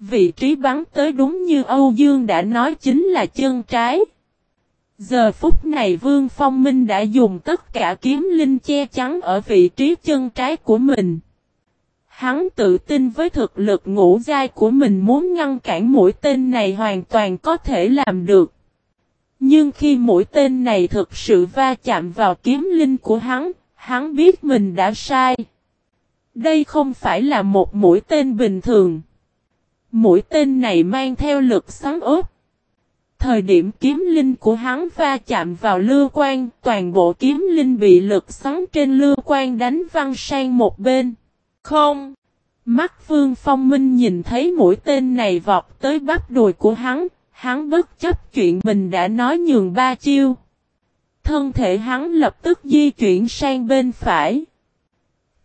Vị trí bắn tới đúng như Âu Dương đã nói chính là chân trái. Giờ phút này Vương Phong Minh đã dùng tất cả kiếm linh che chắn ở vị trí chân trái của mình. Hắn tự tin với thực lực ngũ giai của mình muốn ngăn cản mũi tên này hoàn toàn có thể làm được. Nhưng khi mũi tên này thực sự va chạm vào kiếm linh của hắn, hắn biết mình đã sai. Đây không phải là một mũi tên bình thường. Mũi tên này mang theo lực xoắn ốp. Thời điểm kiếm linh của hắn va chạm vào lưu quan, toàn bộ kiếm linh bị lực xoắn trên lưu quan đánh văng sang một bên. Không! Mắt Vương Phong Minh nhìn thấy mũi tên này vọt tới bắp đùi của hắn, hắn bất chấp chuyện mình đã nói nhường ba chiêu. Thân thể hắn lập tức di chuyển sang bên phải.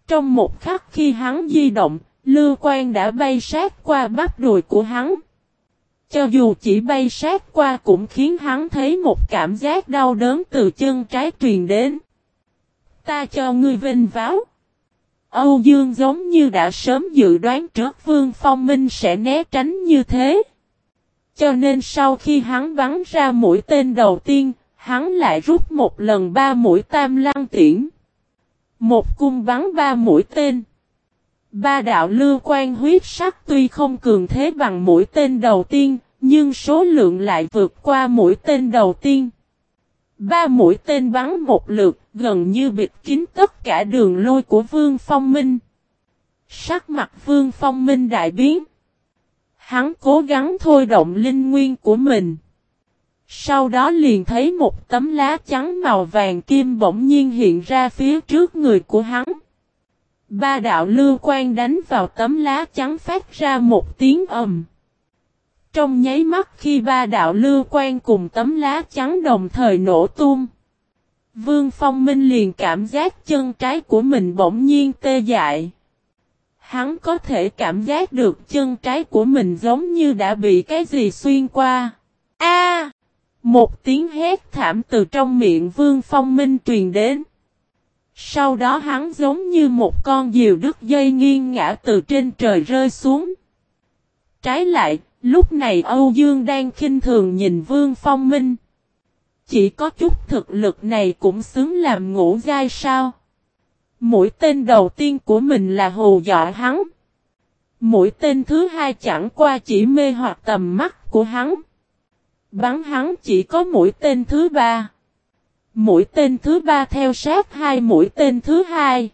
Trong một khắc khi hắn di động, Lưu Quan đã bay sát qua bắp đùi của hắn. Cho dù chỉ bay sát qua cũng khiến hắn thấy một cảm giác đau đớn từ chân trái truyền đến. Ta cho ngươi vinh váo. Âu Dương giống như đã sớm dự đoán trước Vương Phong Minh sẽ né tránh như thế. Cho nên sau khi hắn bắn ra mũi tên đầu tiên, hắn lại rút một lần ba mũi tam lăng tiễn. Một cung bắn ba mũi tên. Ba đạo lưu quan huyết sắc tuy không cường thế bằng mũi tên đầu tiên, nhưng số lượng lại vượt qua mũi tên đầu tiên. Ba mũi tên bắn một lượt, gần như bịt kín tất cả đường lôi của Vương Phong Minh. Sắc mặt Vương Phong Minh đại biến. Hắn cố gắng thôi động linh nguyên của mình. Sau đó liền thấy một tấm lá trắng màu vàng kim bỗng nhiên hiện ra phía trước người của hắn. Ba đạo lưu quan đánh vào tấm lá trắng phát ra một tiếng ầm. Trong nháy mắt khi ba đạo lưu quan cùng tấm lá trắng đồng thời nổ tung. Vương Phong Minh liền cảm giác chân trái của mình bỗng nhiên tê dại. Hắn có thể cảm giác được chân trái của mình giống như đã bị cái gì xuyên qua. A! một tiếng hét thảm từ trong miệng Vương Phong Minh truyền đến. Sau đó hắn giống như một con diều đứt dây nghiêng ngã từ trên trời rơi xuống. Trái lại, lúc này Âu Dương đang khinh thường nhìn Vương Phong Minh. Chỉ có chút thực lực này cũng xứng làm ngũ giai sao. Mũi tên đầu tiên của mình là hồ dọa hắn. Mũi tên thứ hai chẳng qua chỉ mê hoặc tầm mắt của hắn. Bắn hắn chỉ có mũi tên thứ ba. Mũi tên thứ ba theo sát hai mũi tên thứ hai.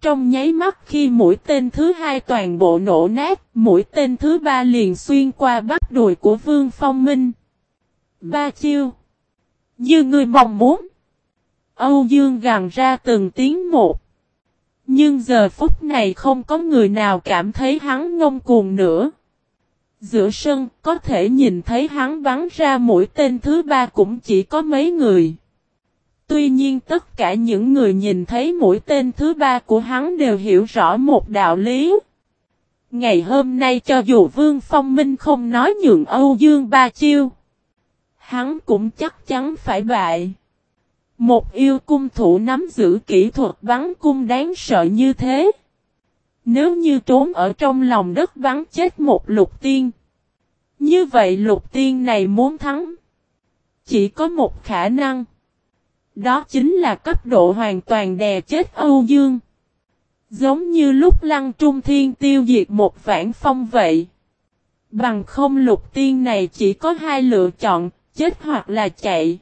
Trong nháy mắt khi mũi tên thứ hai toàn bộ nổ nát, mũi tên thứ ba liền xuyên qua bắp đùi của Vương Phong Minh. Ba chiêu. Như người mong muốn. Âu Dương gằn ra từng tiếng một. Nhưng giờ phút này không có người nào cảm thấy hắn ngông cuồng nữa. Giữa sân có thể nhìn thấy hắn bắn ra mũi tên thứ ba cũng chỉ có mấy người. Tuy nhiên tất cả những người nhìn thấy mũi tên thứ ba của hắn đều hiểu rõ một đạo lý. Ngày hôm nay cho dù Vương Phong Minh không nói nhượng Âu Dương ba chiêu. Hắn cũng chắc chắn phải bại. Một yêu cung thủ nắm giữ kỹ thuật bắn cung đáng sợ như thế. Nếu như trốn ở trong lòng đất bắn chết một lục tiên. Như vậy lục tiên này muốn thắng. Chỉ có một khả năng. Đó chính là cấp độ hoàn toàn đè chết Âu Dương. Giống như lúc lăng trung thiên tiêu diệt một vãn phong vậy. Bằng không lục tiên này chỉ có hai lựa chọn, chết hoặc là chạy.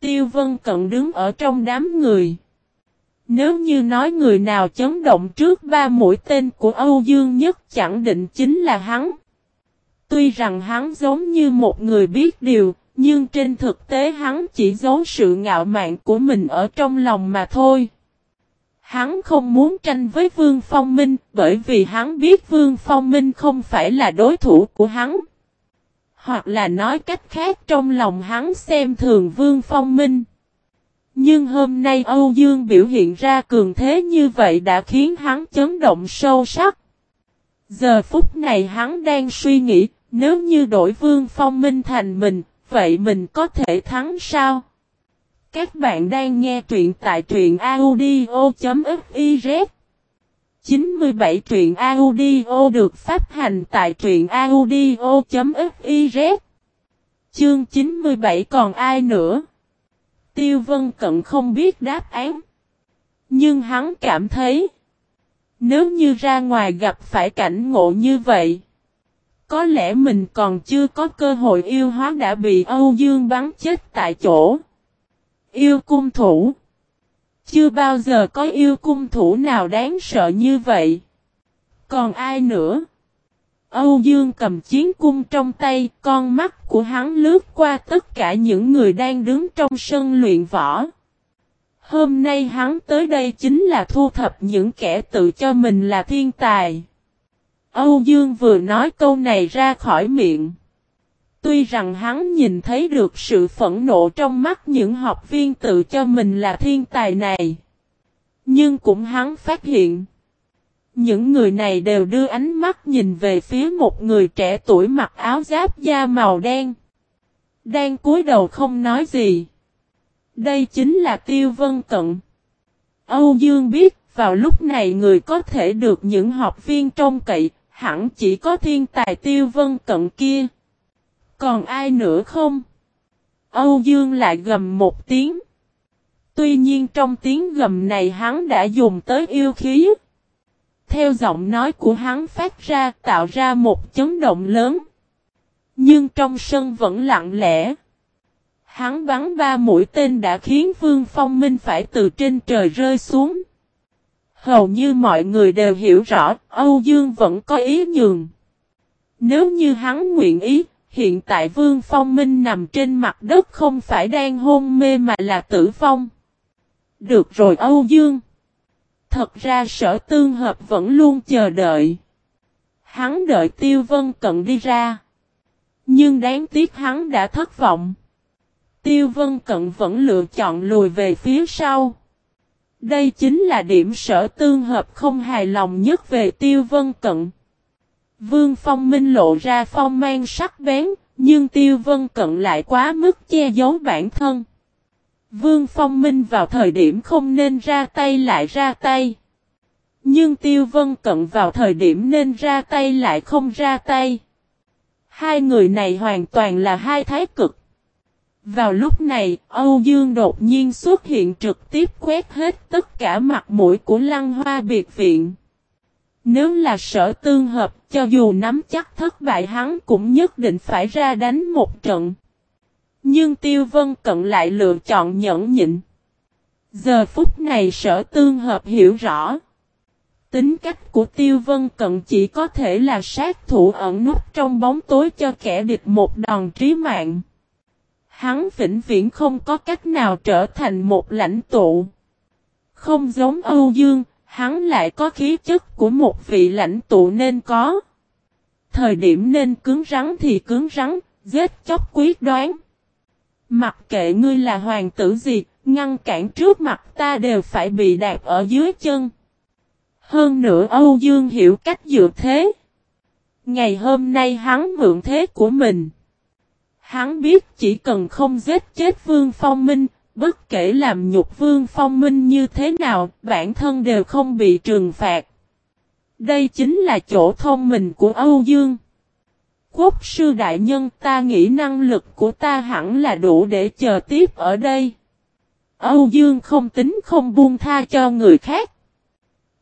Tiêu Vân Cận đứng ở trong đám người. Nếu như nói người nào chấn động trước ba mũi tên của Âu Dương nhất chẳng định chính là hắn. Tuy rằng hắn giống như một người biết điều, nhưng trên thực tế hắn chỉ giấu sự ngạo mạn của mình ở trong lòng mà thôi. Hắn không muốn tranh với Vương Phong Minh bởi vì hắn biết Vương Phong Minh không phải là đối thủ của hắn. Hoặc là nói cách khác trong lòng hắn xem thường Vương Phong Minh. Nhưng hôm nay Âu Dương biểu hiện ra cường thế như vậy đã khiến hắn chấn động sâu sắc. Giờ phút này hắn đang suy nghĩ, nếu như đổi Vương Phong Minh thành mình, vậy mình có thể thắng sao? Các bạn đang nghe truyện tại truyện audio.fiz 97 truyện audio được phát hành tại truyện audio.fiz Chương 97 còn ai nữa? Tiêu Vân Cận không biết đáp án. Nhưng hắn cảm thấy, Nếu như ra ngoài gặp phải cảnh ngộ như vậy có lẽ mình còn chưa có cơ hội yêu hóa đã bị Âu Dương bắn chết tại chỗ Yêu cung thủ chưa bao giờ có yêu cung thủ nào đáng sợ như vậy. Còn ai nữa? Âu Dương cầm chiến cung trong tay, con mắt của hắn lướt qua tất cả những người đang đứng trong sân luyện võ. Hôm nay hắn tới đây chính là thu thập những kẻ tự cho mình là thiên tài. Âu Dương vừa nói câu này ra khỏi miệng. Tuy rằng hắn nhìn thấy được sự phẫn nộ trong mắt những học viên tự cho mình là thiên tài này. Nhưng cũng hắn phát hiện. Những người này đều đưa ánh mắt nhìn về phía một người trẻ tuổi mặc áo giáp da màu đen. Đang cúi đầu không nói gì. Đây chính là Tiêu Vân Cận. Âu Dương biết vào lúc này người có thể được những học viên trông cậy, hẳn chỉ có thiên tài Tiêu Vân Cận kia. Còn ai nữa không? Âu Dương lại gầm một tiếng. Tuy nhiên trong tiếng gầm này hắn đã dùng tới yêu khí. Theo giọng nói của hắn phát ra tạo ra một chấn động lớn. Nhưng trong sân vẫn lặng lẽ. Hắn bắn ba mũi tên đã khiến Vương Phong Minh phải từ trên trời rơi xuống. Hầu như mọi người đều hiểu rõ Âu Dương vẫn có ý nhường. Nếu như hắn nguyện ý, hiện tại Vương Phong Minh nằm trên mặt đất không phải đang hôn mê mà là tử vong. Được rồi Âu Dương. Thật ra sở tương hợp vẫn luôn chờ đợi. Hắn đợi Tiêu Vân Cận đi ra. Nhưng đáng tiếc hắn đã thất vọng. Tiêu Vân Cận vẫn lựa chọn lùi về phía sau. Đây chính là điểm sở tương hợp không hài lòng nhất về Tiêu Vân Cận. Vương Phong Minh lộ ra phong mang sắc bén, nhưng Tiêu Vân Cận lại quá mức che giấu bản thân. Vương Phong Minh vào thời điểm không nên ra tay lại ra tay. Nhưng Tiêu Vân Cận vào thời điểm nên ra tay lại không ra tay. Hai người này hoàn toàn là hai thái cực. Vào lúc này, Âu Dương đột nhiên xuất hiện trực tiếp quét hết tất cả mặt mũi của Lăng Hoa biệt viện. Nếu là sở tương hợp, cho dù nắm chắc thất bại hắn cũng nhất định phải ra đánh một trận. Nhưng Tiêu Vân Cận lại lựa chọn nhẫn nhịn. Giờ phút này sở tương hợp hiểu rõ. Tính cách của Tiêu Vân Cận chỉ có thể là sát thủ ẩn nút trong bóng tối cho kẻ địch một đòn trí mạng. Hắn vĩnh viễn không có cách nào trở thành một lãnh tụ. Không giống Âu Dương, hắn lại có khí chất của một vị lãnh tụ nên có. Thời điểm nên cứng rắn thì cứng rắn, giết chóc quyết đoán. Mặc kệ ngươi là hoàng tử gì, ngăn cản trước mặt ta đều phải bị đạp ở dưới chân. Hơn nữa Âu Dương hiểu cách dựa thế. Ngày hôm nay hắn mượn thế của mình. Hắn biết chỉ cần không giết chết Vương Phong Minh, bất kể làm nhục Vương Phong Minh như thế nào, bản thân đều không bị trừng phạt. Đây chính là chỗ thông minh của Âu Dương. Quốc sư đại nhân ta nghĩ năng lực của ta hẳn là đủ để chờ tiếp ở đây. Âu Dương không tính không buông tha cho người khác.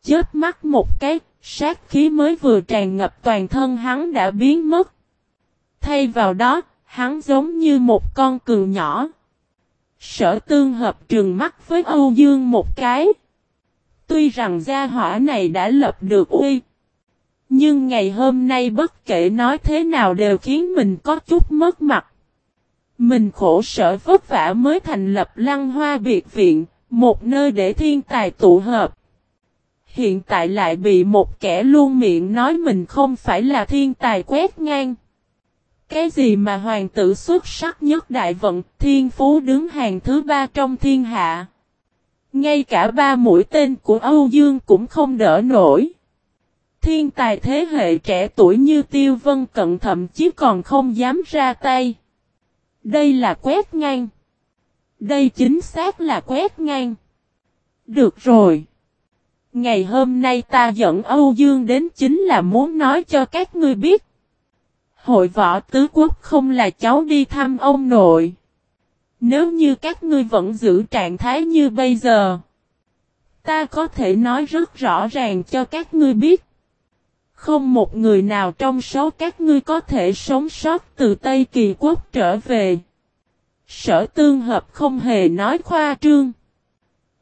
Chết mắt một cái, sát khí mới vừa tràn ngập toàn thân hắn đã biến mất. Thay vào đó, hắn giống như một con cừu nhỏ. Sở tương hợp trường mắt với Âu Dương một cái. Tuy rằng gia hỏa này đã lập được uy. Nhưng ngày hôm nay bất kể nói thế nào đều khiến mình có chút mất mặt. Mình khổ sở vất vả mới thành lập lăng hoa biệt viện, một nơi để thiên tài tụ hợp. Hiện tại lại bị một kẻ luôn miệng nói mình không phải là thiên tài quét ngang. Cái gì mà hoàng tử xuất sắc nhất đại vận, thiên phú đứng hàng thứ ba trong thiên hạ. Ngay cả ba mũi tên của Âu Dương cũng không đỡ nổi. Thiên tài thế hệ trẻ tuổi như Tiêu Vân Cận thậm chí còn không dám ra tay. Đây là quét ngang. Đây chính xác là quét ngang. Được rồi. Ngày hôm nay ta dẫn Âu Dương đến chính là muốn nói cho các ngươi biết. Hội võ tứ quốc không là cháu đi thăm ông nội. Nếu như các ngươi vẫn giữ trạng thái như bây giờ. Ta có thể nói rất rõ ràng cho các ngươi biết. Không một người nào trong số các ngươi có thể sống sót từ Tây Kỳ Quốc trở về. Sở tương hợp không hề nói khoa trương.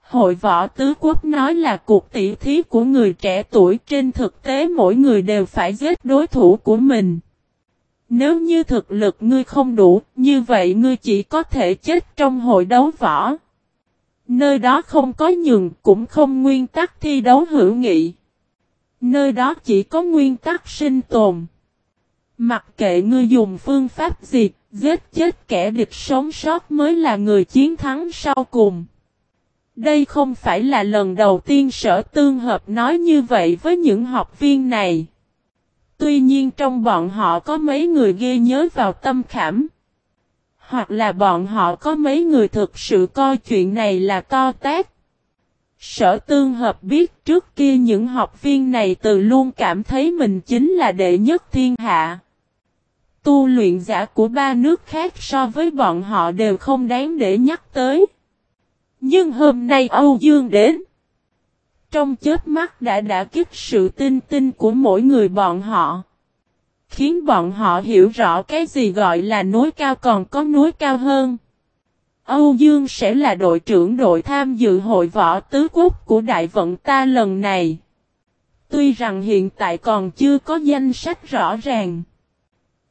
Hội võ tứ quốc nói là cuộc tỷ thí của người trẻ tuổi, trên thực tế mỗi người đều phải giết đối thủ của mình. Nếu như thực lực ngươi không đủ, như vậy ngươi chỉ có thể chết trong hội đấu võ. Nơi đó không có nhường, cũng không nguyên tắc thi đấu hữu nghị. Nơi đó chỉ có nguyên tắc sinh tồn. Mặc kệ ngươi dùng phương pháp gì, giết chết kẻ địch sống sót mới là người chiến thắng sau cùng. Đây không phải là lần đầu tiên sở tương hợp nói như vậy với những học viên này. Tuy nhiên trong bọn họ có mấy người ghê nhớ vào tâm khảm. Hoặc là bọn họ có mấy người thực sự coi chuyện này là to tác. Sở tương hợp biết trước kia những học viên này từ luôn cảm thấy mình chính là đệ nhất thiên hạ. Tu luyện giả của ba nước khác so với bọn họ đều không đáng để nhắc tới. Nhưng hôm nay Âu Dương đến. Trong chết mắt đã đã kích sự tin tin của mỗi người bọn họ. Khiến bọn họ hiểu rõ cái gì gọi là núi cao còn có núi cao hơn. Âu Dương sẽ là đội trưởng đội tham dự hội võ tứ quốc của đại vận ta lần này. Tuy rằng hiện tại còn chưa có danh sách rõ ràng.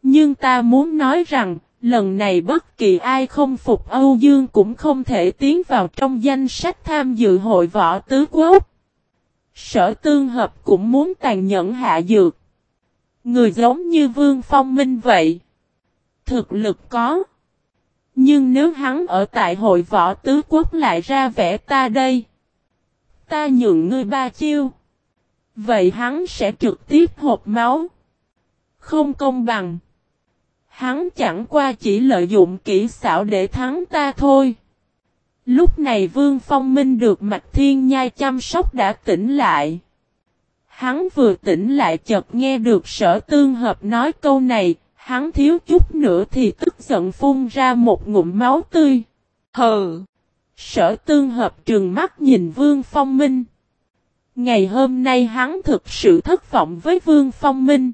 Nhưng ta muốn nói rằng, lần này bất kỳ ai không phục Âu Dương cũng không thể tiến vào trong danh sách tham dự hội võ tứ quốc. Sở tương hợp cũng muốn tàn nhẫn hạ dược. Người giống như Vương Phong Minh vậy. Thực lực có. Nhưng nếu hắn ở tại hội võ tứ quốc lại ra vẻ ta đây. Ta nhượng ngươi ba chiêu. Vậy hắn sẽ trực tiếp hộp máu. Không công bằng. Hắn chẳng qua chỉ lợi dụng kỹ xảo để thắng ta thôi. Lúc này Vương Phong Minh được Mạch Thiên Nhai chăm sóc đã tỉnh lại. Hắn vừa tỉnh lại chợt nghe được sở tương hợp nói câu này, hắn thiếu chút nữa thì tức giận phun ra một ngụm máu tươi. Hờ! Sở tương hợp trừng mắt nhìn Vương Phong Minh. Ngày hôm nay hắn thực sự thất vọng với Vương Phong Minh.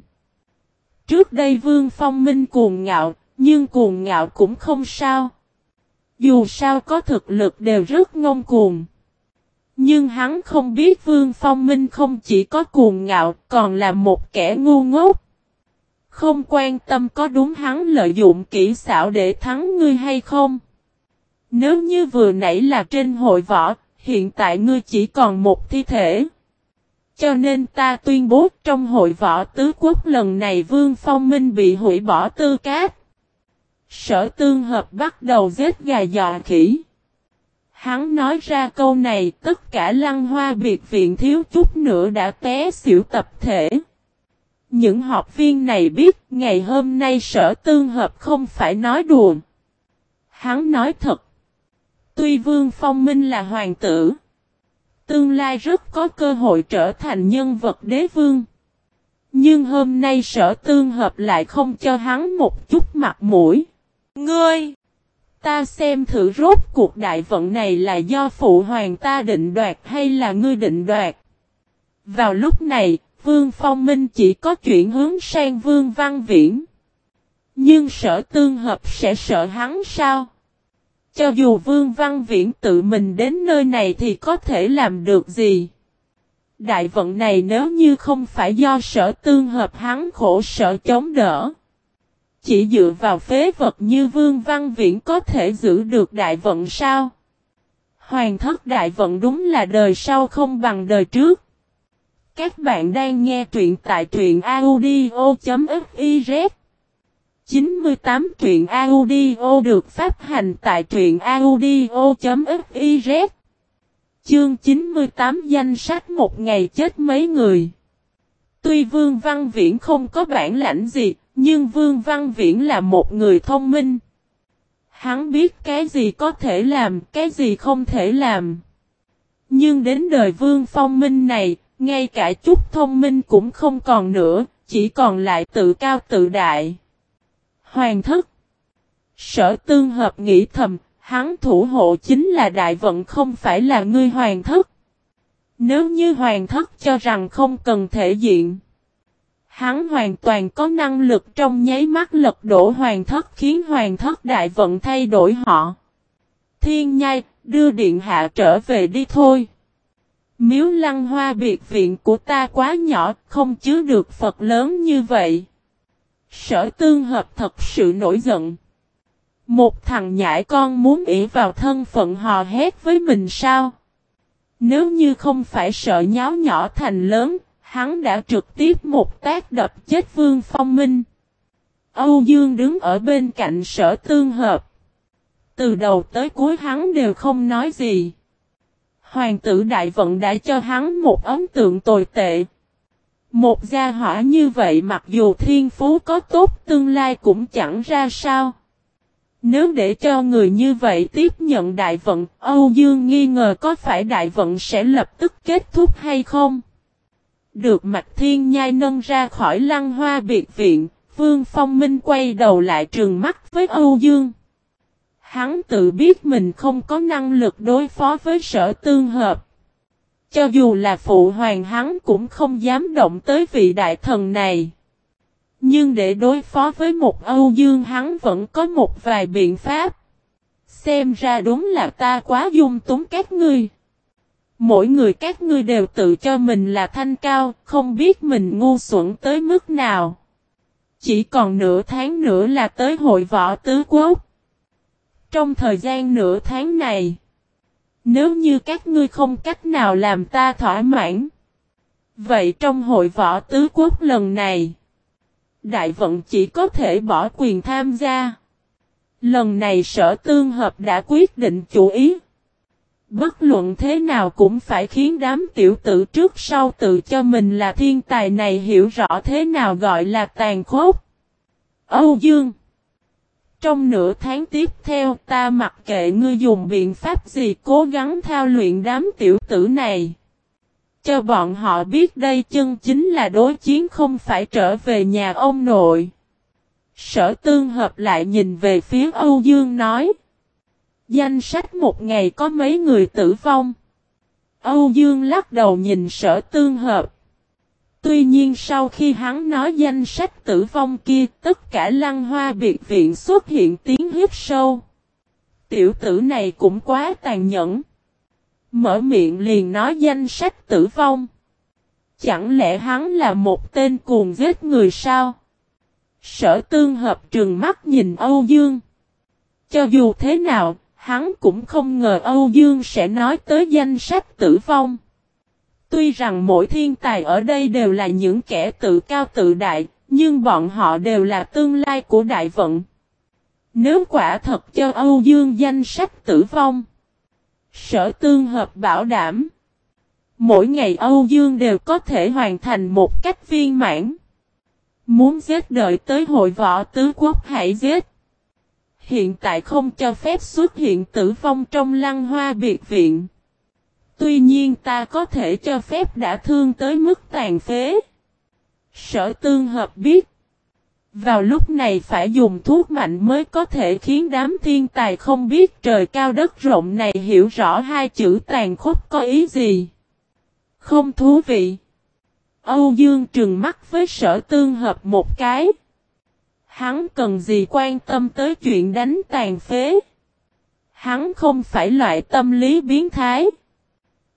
Trước đây Vương Phong Minh cuồng ngạo, nhưng cuồng ngạo cũng không sao. Dù sao có thực lực đều rất ngông cuồng. Nhưng hắn không biết Vương Phong Minh không chỉ có cuồng ngạo, còn là một kẻ ngu ngốc. Không quan tâm có đúng hắn lợi dụng kỹ xảo để thắng ngươi hay không. Nếu như vừa nãy là trên hội võ, hiện tại ngươi chỉ còn một thi thể. Cho nên ta tuyên bố trong hội võ tứ quốc lần này Vương Phong Minh bị hủy bỏ tư cát. Sở tương hợp bắt đầu giết gà dọa khỉ. Hắn nói ra câu này, tất cả lăng hoa biệt viện thiếu chút nữa đã té xỉu tập thể. Những học viên này biết, ngày hôm nay sở tương hợp không phải nói đùa. Hắn nói thật. Tuy Vương Phong Minh là hoàng tử. Tương lai rất có cơ hội trở thành nhân vật đế vương. Nhưng hôm nay sở tương hợp lại không cho hắn một chút mặt mũi. Ngươi! Ta xem thử rốt cuộc đại vận này là do phụ hoàng ta định đoạt hay là ngươi định đoạt. Vào lúc này, Vương Phong Minh chỉ có chuyển hướng sang Vương Văn Viễn. Nhưng sở tương hợp sẽ sợ hắn sao? Cho dù Vương Văn Viễn tự mình đến nơi này thì có thể làm được gì? Đại vận này nếu như không phải do sở tương hợp hắn khổ sở chống đỡ. Chỉ dựa vào phế vật như Vương Văn Viễn có thể giữ được đại vận sao? Hoàng thất đại vận đúng là đời sau không bằng đời trước. Các bạn đang nghe truyện tại truyện audio.fiz 98 truyện audio được phát hành tại truyện audio.fiz Chương 98 danh sách một ngày chết mấy người Tuy Vương Văn Viễn không có bản lãnh gì, nhưng Vương Văn Viễn là một người thông minh. Hắn biết cái gì có thể làm, cái gì không thể làm. Nhưng đến đời Vương Phong Minh này, ngay cả chút thông minh cũng không còn nữa, chỉ còn lại tự cao tự đại. Hoàng thất Sở tương hợp nghĩ thầm, hắn thủ hộ chính là đại vận không phải là ngươi hoàng thất. Nếu như hoàng thất cho rằng không cần thể diện. Hắn hoàn toàn có năng lực trong nháy mắt lật đổ hoàng thất khiến hoàng thất đại vận thay đổi họ. Thiên nhai, đưa điện hạ trở về đi thôi. Miếu lăng hoa biệt viện của ta quá nhỏ, không chứa được Phật lớn như vậy. Sở tương hợp thật sự nổi giận. Một thằng nhãi con muốn ỉ vào thân phận hò hét với mình sao? Nếu như không phải sợ nháo nhỏ thành lớn, hắn đã trực tiếp một tác đập chết Vương Phong Minh. Âu Dương đứng ở bên cạnh sở tương hợp. Từ đầu tới cuối hắn đều không nói gì. Hoàng tử Đại Vận đã cho hắn một ấn tượng tồi tệ. Một gia hỏa như vậy mặc dù thiên phú có tốt tương lai cũng chẳng ra sao. Nếu để cho người như vậy tiếp nhận đại vận, Âu Dương nghi ngờ có phải đại vận sẽ lập tức kết thúc hay không? Được Mạch Thiên Nhai nâng ra khỏi lăng hoa biệt viện, Vương Phong Minh quay đầu lại trường mắt với Âu Dương. Hắn tự biết mình không có năng lực đối phó với sở tương hợp. Cho dù là phụ hoàng hắn cũng không dám động tới vị đại thần này. Nhưng để đối phó với một Âu Dương hắn vẫn có một vài biện pháp. Xem ra đúng là ta quá dung túng các ngươi. Mỗi người các ngươi đều tự cho mình là thanh cao, không biết mình ngu xuẩn tới mức nào. Chỉ còn nửa tháng nữa là tới hội võ tứ quốc. Trong thời gian nửa tháng này, nếu như các ngươi không cách nào làm ta thỏa mãn, vậy trong hội võ tứ quốc lần này, Đại vận chỉ có thể bỏ quyền tham gia. Lần này sở tương hợp đã quyết định chủ ý. Bất luận thế nào cũng phải khiến đám tiểu tử trước sau tự cho mình là thiên tài này hiểu rõ thế nào gọi là tàn khốc. Âu Dương Trong nửa tháng tiếp theo, ta mặc kệ ngươi dùng biện pháp gì cố gắng thao luyện đám tiểu tử này. Cho bọn họ biết đây chân chính là đối chiến không phải trở về nhà ông nội. Sở tương hợp lại nhìn về phía Âu Dương nói. Danh sách một ngày có mấy người tử vong. Âu Dương lắc đầu nhìn sở tương hợp. Tuy nhiên sau khi hắn nói danh sách tử vong kia, tất cả lăng hoa biệt viện xuất hiện tiếng hiếp sâu. Tiểu tử này cũng quá tàn nhẫn. Mở miệng liền nói danh sách tử vong. Chẳng lẽ hắn là một tên cuồng giết người sao? Sở tương hợp trừng mắt nhìn Âu Dương. Cho dù thế nào, hắn cũng không ngờ Âu Dương sẽ nói tới danh sách tử vong. Tuy rằng mỗi thiên tài ở đây đều là những kẻ tự cao tự đại, nhưng bọn họ đều là tương lai của đại vận. Nếu quả thật cho Âu Dương danh sách tử vong, Sở tương hợp bảo đảm. Mỗi ngày Âu Dương đều có thể hoàn thành một cách viên mãn. Muốn giết đợi tới hội võ tứ quốc hãy giết. Hiện tại không cho phép xuất hiện tử vong trong lăng hoa biệt viện. Tuy nhiên ta có thể cho phép đã thương tới mức tàn phế. Sở tương hợp biết. Vào lúc này phải dùng thuốc mạnh mới có thể khiến đám thiên tài không biết trời cao đất rộng này hiểu rõ hai chữ tàn khốc có ý gì. Không thú vị. Âu Dương trừng mắt với sở tương hợp một cái. Hắn cần gì quan tâm tới chuyện đánh tàn phế. Hắn không phải loại tâm lý biến thái.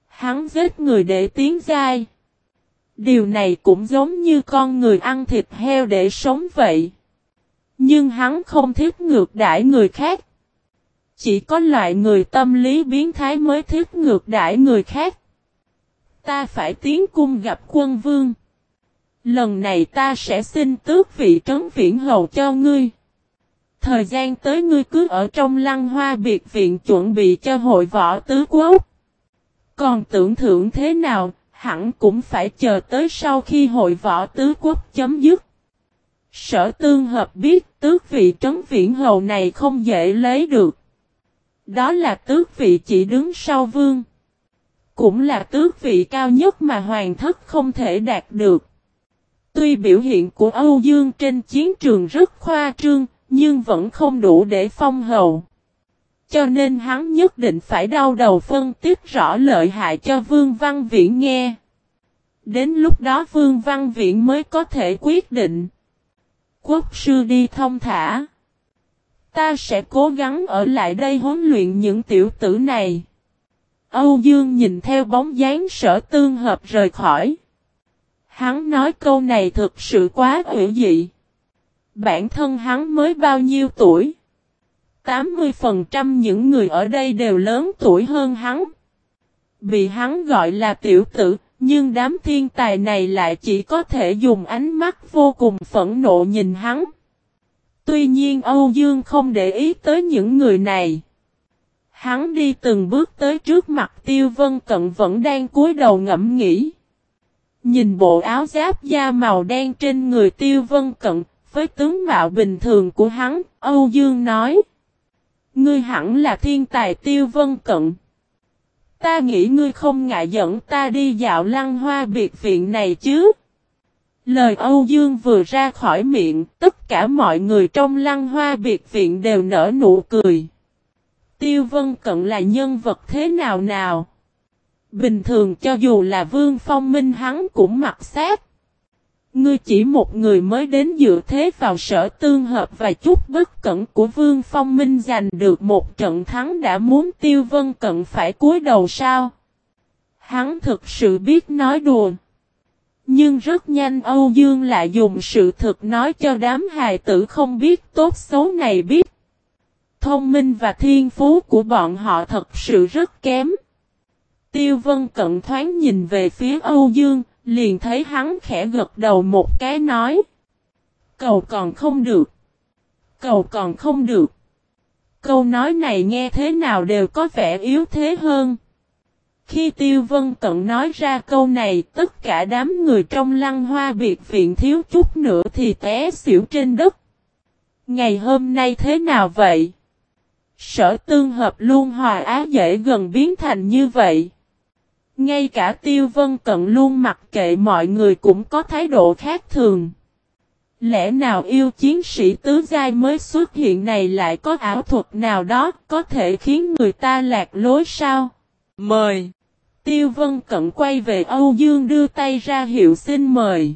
Hắn giết người để tiến giai. Điều này cũng giống như con người ăn thịt heo để sống vậy. Nhưng hắn không thiết ngược đãi người khác. Chỉ có loại người tâm lý biến thái mới thiết ngược đãi người khác. Ta phải tiến cung gặp quân vương. Lần này ta sẽ xin tước vị trấn viễn hầu cho ngươi. Thời gian tới ngươi cứ ở trong lăng hoa biệt viện chuẩn bị cho hội võ tứ quốc. Còn tưởng thưởng thế nào, hẳn cũng phải chờ tới sau khi hội võ tứ quốc chấm dứt. Sở tương hợp biết tước vị trấn viễn hầu này không dễ lấy được. Đó là tước vị chỉ đứng sau vương. Cũng là tước vị cao nhất mà hoàng thất không thể đạt được. Tuy biểu hiện của Âu Dương trên chiến trường rất khoa trương, nhưng vẫn không đủ để phong hầu. Cho nên hắn nhất định phải đau đầu phân tích rõ lợi hại cho Vương Văn Viễn nghe. Đến lúc đó Vương Văn Viễn mới có thể quyết định. Quốc sư đi thông thả. Ta sẽ cố gắng ở lại đây huấn luyện những tiểu tử này. Âu Dương nhìn theo bóng dáng sở tương hợp rời khỏi. Hắn nói câu này thực sự quá ủy dị. Bản thân hắn mới bao nhiêu tuổi? 80% những người ở đây đều lớn tuổi hơn hắn. Bị hắn gọi là tiểu tử, nhưng đám thiên tài này lại chỉ có thể dùng ánh mắt vô cùng phẫn nộ nhìn hắn. Tuy nhiên Âu Dương không để ý tới những người này. Hắn đi từng bước tới trước mặt Tiêu Vân Cận vẫn đang cúi đầu ngẫm nghĩ. Nhìn bộ áo giáp da màu đen trên người Tiêu Vân Cận, với tướng mạo bình thường của hắn, Âu Dương nói. Ngươi hẳn là thiên tài Tiêu Vân Cận. Ta nghĩ ngươi không ngại dẫn ta đi dạo lăng hoa biệt viện này chứ. Lời Âu Dương vừa ra khỏi miệng, tất cả mọi người trong lăng hoa biệt viện đều nở nụ cười. Tiêu Vân Cận là nhân vật thế nào nào? Bình thường cho dù là Vương Phong Minh hắn cũng mặc sát. Ngươi chỉ một người mới đến dựa thế vào sở tương hợp và chút bất cẩn của Vương Phong Minh giành được một trận thắng đã muốn Tiêu Vân Cận phải cúi đầu sao? Hắn thực sự biết nói đùa. Nhưng rất nhanh Âu Dương lại dùng sự thực nói cho đám hài tử không biết tốt xấu này biết. Thông minh và thiên phú của bọn họ thật sự rất kém. Tiêu Vân Cận thoáng nhìn về phía Âu Dương, liền thấy hắn khẽ gật đầu một cái nói. Cầu còn không được. Cầu còn không được. Câu nói này nghe thế nào đều có vẻ yếu thế hơn. Khi Tiêu Vân Cận nói ra câu này, tất cả đám người trong lăng hoa biệt viện thiếu chút nữa thì té xỉu trên đất. Ngày hôm nay thế nào vậy? Sở tương hợp luôn hòa á dễ gần biến thành như vậy. Ngay cả Tiêu Vân Cận luôn mặc kệ mọi người cũng có thái độ khác thường. Lẽ nào yêu chiến sĩ tứ giai mới xuất hiện này lại có ảo thuật nào đó có thể khiến người ta lạc lối sao? Mời! Tiêu Vân Cận quay về Âu Dương đưa tay ra hiệu xin mời.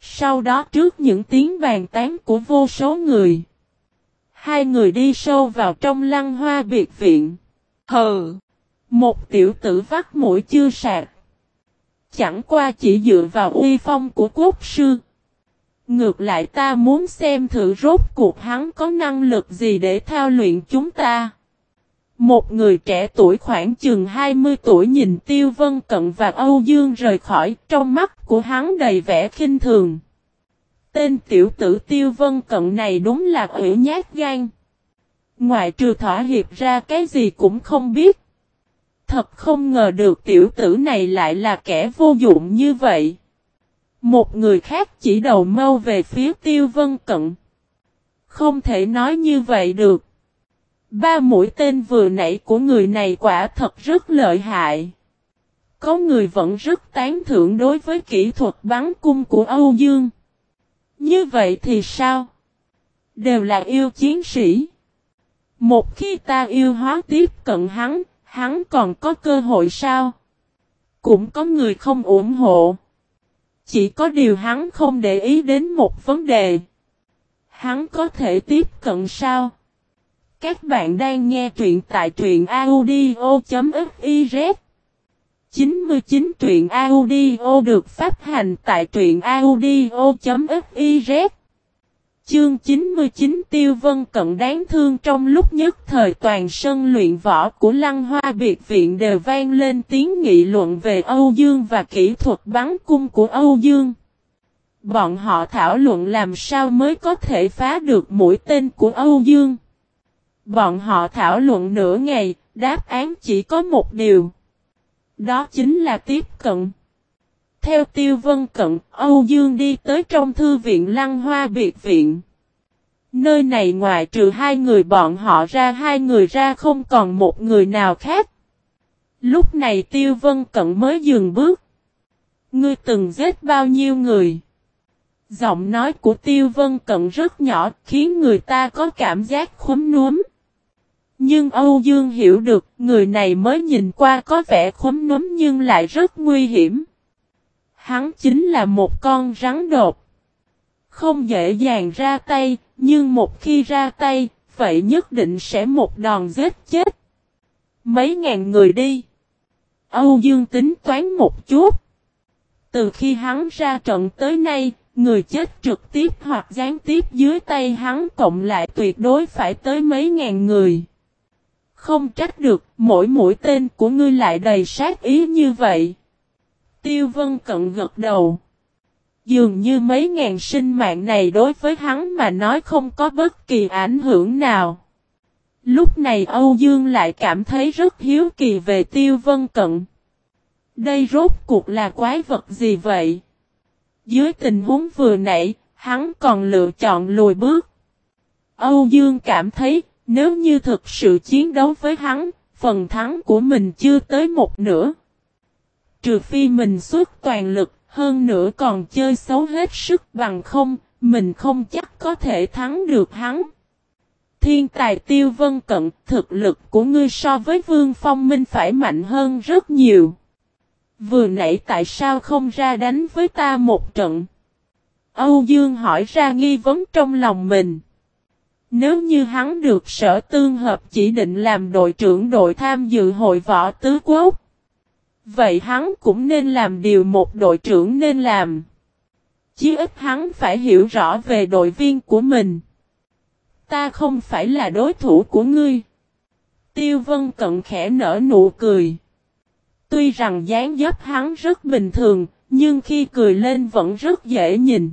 Sau đó trước những tiếng bàn tán của vô số người. Hai người đi sâu vào trong lăng hoa biệt viện. Hờ! Một tiểu tử vắt mũi chưa sạc. Chẳng qua chỉ dựa vào uy phong của quốc sư. Ngược lại ta muốn xem thử rốt cuộc hắn có năng lực gì để thao luyện chúng ta. Một người trẻ tuổi khoảng chừng 20 tuổi nhìn Tiêu Vân Cận và Âu Dương rời khỏi, trong mắt của hắn đầy vẻ khinh thường. Tên tiểu tử Tiêu Vân Cận này đúng là ủy nhát gan. ngoài trừ thỏa hiệp ra cái gì cũng không biết. Thật không ngờ được tiểu tử này lại là kẻ vô dụng như vậy. Một người khác chỉ đầu mâu về phía Tiêu Vân Cận. Không thể nói như vậy được. Ba mũi tên vừa nãy của người này quả thật rất lợi hại. Có người vẫn rất tán thưởng đối với kỹ thuật bắn cung của Âu Dương. Như vậy thì sao? Đều là yêu chiến sĩ. Một khi ta yêu hóa tiếp cận hắn, hắn còn có cơ hội sao? Cũng có người không ủng hộ. Chỉ có điều hắn không để ý đến một vấn đề. Hắn có thể tiếp cận sao? Các bạn đang nghe truyện tại truyện audio.fiz 99 truyện audio được phát hành tại truyện audio.fiz Chương 99 Tiêu Vân Cận đáng thương trong lúc nhất thời toàn sân luyện võ của Lăng Hoa Biệt Viện đều vang lên tiếng nghị luận về Âu Dương và kỹ thuật bắn cung của Âu Dương. Bọn họ thảo luận làm sao mới có thể phá được mũi tên của Âu Dương. Bọn họ thảo luận nửa ngày, đáp án chỉ có một điều. Đó chính là tiếp cận. Theo Tiêu Vân Cận, Âu Dương đi tới trong thư viện Lăng Hoa Biệt Viện. Nơi này ngoài trừ hai người bọn họ ra hai người ra không còn một người nào khác. Lúc này Tiêu Vân Cận mới dừng bước. Ngươi từng giết bao nhiêu người? Giọng nói của Tiêu Vân Cận rất nhỏ khiến người ta có cảm giác khúm núm. Nhưng Âu Dương hiểu được người này mới nhìn qua có vẻ khúm núm nhưng lại rất nguy hiểm. Hắn chính là một con rắn đột. Không dễ dàng ra tay, nhưng một khi ra tay, vậy nhất định sẽ một đòn giết chết. Mấy ngàn người đi. Âu Dương tính toán một chút. Từ khi hắn ra trận tới nay, người chết trực tiếp hoặc gián tiếp dưới tay hắn cộng lại tuyệt đối phải tới mấy ngàn người. Không trách được, mỗi mũi tên của ngươi lại đầy sát ý như vậy. Tiêu Vân Cận gật đầu. Dường như mấy ngàn sinh mạng này đối với hắn mà nói không có bất kỳ ảnh hưởng nào. Lúc này Âu Dương lại cảm thấy rất hiếu kỳ về Tiêu Vân Cận. Đây rốt cuộc là quái vật gì vậy? Dưới tình huống vừa nãy, hắn còn lựa chọn lùi bước. Âu Dương cảm thấy, nếu như thực sự chiến đấu với hắn, phần thắng của mình chưa tới một nửa. Trừ phi mình xuất toàn lực, hơn nữa còn chơi xấu hết sức bằng không, mình không chắc có thể thắng được hắn. Thiên tài tiêu vân cận, thực lực của ngươi so với Vương Phong Minh phải mạnh hơn rất nhiều. Vừa nãy tại sao không ra đánh với ta một trận? Âu Dương hỏi ra nghi vấn trong lòng mình. Nếu như hắn được sở tương hợp chỉ định làm đội trưởng đội tham dự hội võ tứ quốc. Vậy hắn cũng nên làm điều một đội trưởng nên làm. Chí ít hắn phải hiểu rõ về đội viên của mình. Ta không phải là đối thủ của ngươi. Tiêu vân cận khẽ nở nụ cười. Tuy rằng dáng dấp hắn rất bình thường, nhưng khi cười lên vẫn rất dễ nhìn.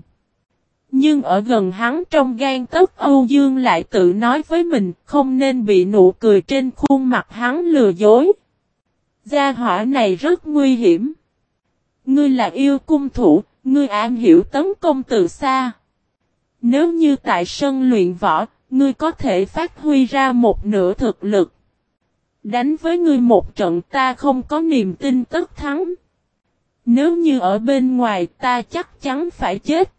Nhưng ở gần hắn trong gan tất Âu Dương lại tự nói với mình không nên bị nụ cười trên khuôn mặt hắn lừa dối. Gia hỏa này rất nguy hiểm. Ngươi là yêu cung thủ, ngươi an hiểu tấn công từ xa. Nếu như tại sân luyện võ, ngươi có thể phát huy ra một nửa thực lực. Đánh với ngươi một trận ta không có niềm tin tất thắng. Nếu như ở bên ngoài ta chắc chắn phải chết.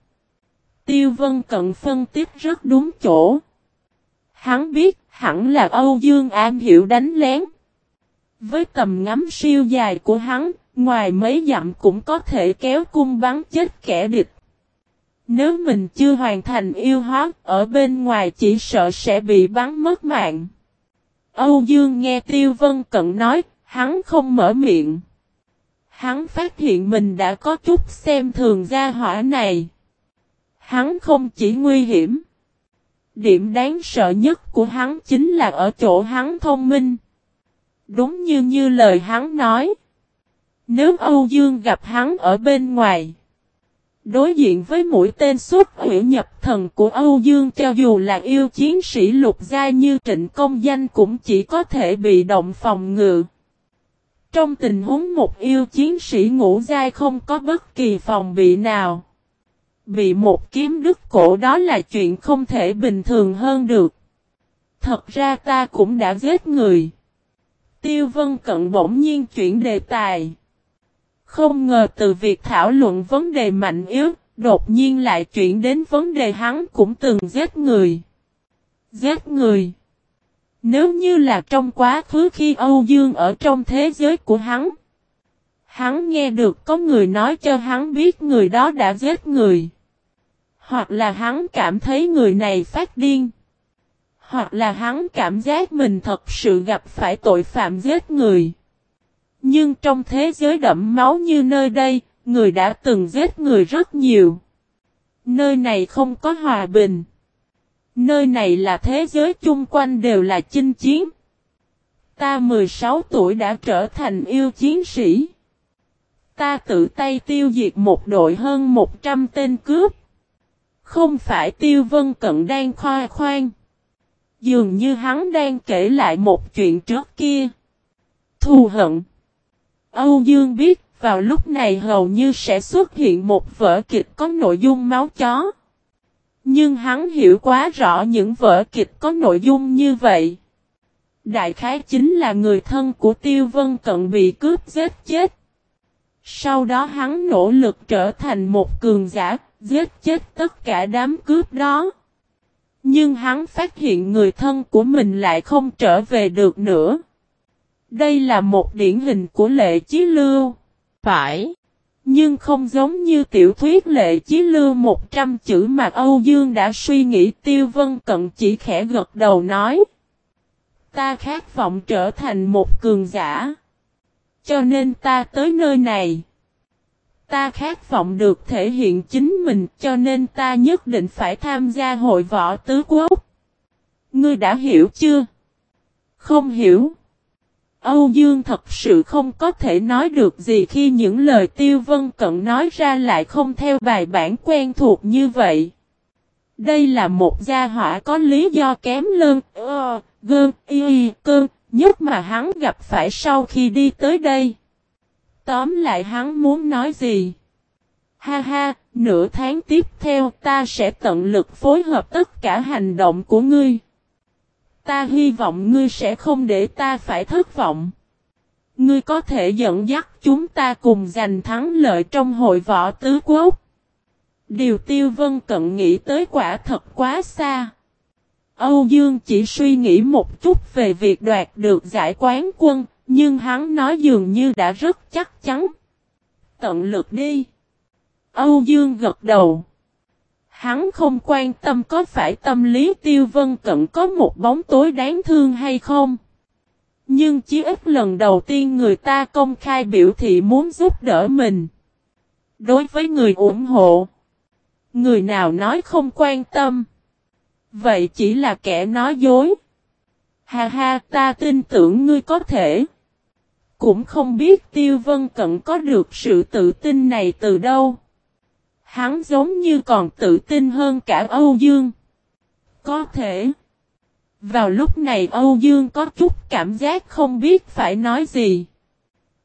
Tiêu Vân Cận phân tích rất đúng chỗ. Hắn biết hẳn là Âu Dương An hiểu đánh lén. Với tầm ngắm siêu dài của hắn, ngoài mấy dặm cũng có thể kéo cung bắn chết kẻ địch. Nếu mình chưa hoàn thành yêu hóa, ở bên ngoài chỉ sợ sẽ bị bắn mất mạng. Âu Dương nghe Tiêu Vân Cận nói, hắn không mở miệng. Hắn phát hiện mình đã có chút xem thường gia hỏa này. Hắn không chỉ nguy hiểm. Điểm đáng sợ nhất của hắn chính là ở chỗ hắn thông minh. Đúng như như lời hắn nói. Nếu Âu Dương gặp hắn ở bên ngoài. Đối diện với mũi tên suốt hủy nhập thần của Âu Dương cho dù là yêu chiến sĩ lục gia như trịnh công danh cũng chỉ có thể bị động phòng ngự. Trong tình huống một yêu chiến sĩ ngũ giai không có bất kỳ phòng bị nào. Bị một kiếm đứt cổ đó là chuyện không thể bình thường hơn được. Thật ra ta cũng đã giết người. Tiêu Vân Cận bỗng nhiên chuyển đề tài. Không ngờ từ việc thảo luận vấn đề mạnh yếu, đột nhiên lại chuyển đến vấn đề hắn cũng từng giết người. Giết người. Nếu như là trong quá khứ khi Âu Dương ở trong thế giới của hắn. Hắn nghe được có người nói cho hắn biết người đó đã giết người. Hoặc là hắn cảm thấy người này phát điên. Hoặc là hắn cảm giác mình thật sự gặp phải tội phạm giết người. Nhưng trong thế giới đậm máu như nơi đây, người đã từng giết người rất nhiều. Nơi này không có hòa bình. Nơi này là thế giới chung quanh đều là chinh chiến. Ta 16 tuổi đã trở thành yêu chiến sĩ. Ta tự tay tiêu diệt một đội hơn 100 tên cướp. Không phải tiêu vân cận đang khoa khoan. Dường như hắn đang kể lại một chuyện trước kia. Thù hận. Âu Dương biết vào lúc này hầu như sẽ xuất hiện một vở kịch có nội dung máu chó. Nhưng hắn hiểu quá rõ những vở kịch có nội dung như vậy. Đại khái chính là người thân của Tiêu Vân Cận bị cướp giết chết. Sau đó hắn nỗ lực trở thành một cường giả, giết chết tất cả đám cướp đó. Nhưng hắn phát hiện người thân của mình lại không trở về được nữa. Đây là một điển hình của lệ chí lưu. Phải. Nhưng không giống như tiểu thuyết lệ chí lưu 100 chữ mà Âu Dương đã suy nghĩ, tiêu vân cận chỉ khẽ gật đầu nói. Ta khát vọng trở thành một cường giả. Cho nên ta tới nơi này. Ta khát vọng được thể hiện chính mình cho nên ta nhất định phải tham gia hội võ tứ quốc. Ngươi đã hiểu chưa? Không hiểu. Âu Dương thật sự không có thể nói được gì khi những lời Tiêu Vân Cận nói ra lại không theo bài bản quen thuộc như vậy. Đây là một gia hỏa có lý do kém lơn, ơ, gơn, y, cơn, nhất mà hắn gặp phải sau khi đi tới đây. Tóm lại hắn muốn nói gì? Ha ha, nửa tháng tiếp theo ta sẽ tận lực phối hợp tất cả hành động của ngươi. Ta hy vọng ngươi sẽ không để ta phải thất vọng. Ngươi có thể dẫn dắt chúng ta cùng giành thắng lợi trong hội võ tứ quốc. Điều tiêu vân cận nghĩ tới quả thật quá xa. Âu Dương chỉ suy nghĩ một chút về việc đoạt được giải quán quân, nhưng hắn nói dường như đã rất chắc chắn. Tận lực đi. Âu Dương gật đầu. Hắn không quan tâm có phải tâm lý tiêu vân cận có một bóng tối đáng thương hay không. Nhưng chỉ ít lần đầu tiên người ta công khai biểu thị muốn giúp đỡ mình. Đối với người ủng hộ. Người nào nói không quan tâm. Vậy chỉ là kẻ nói dối. Ha ha, ta tin tưởng ngươi có thể. Cũng không biết Tiêu Vân Cận có được sự tự tin này từ đâu. Hắn giống như còn tự tin hơn cả Âu Dương. Có thể. Vào lúc này Âu Dương có chút cảm giác không biết phải nói gì.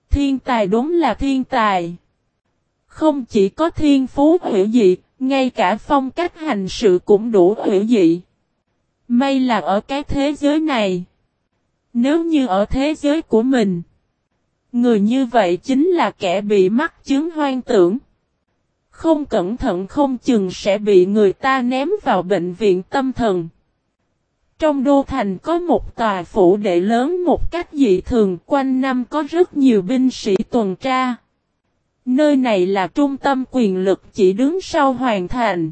Thiên tài đúng là thiên tài. Không chỉ có thiên phú hữu dị, ngay cả phong cách hành sự cũng đủ hữu dị. May là ở cái thế giới này. Nếu như ở thế giới của mình, người như vậy chính là kẻ bị mắc chứng hoang tưởng. Không cẩn thận không chừng sẽ bị người ta ném vào bệnh viện tâm thần. Trong đô thành có một tòa phủ đệ lớn một cách dị thường quanh năm có rất nhiều binh sĩ tuần tra. Nơi này là trung tâm quyền lực chỉ đứng sau hoàn thành.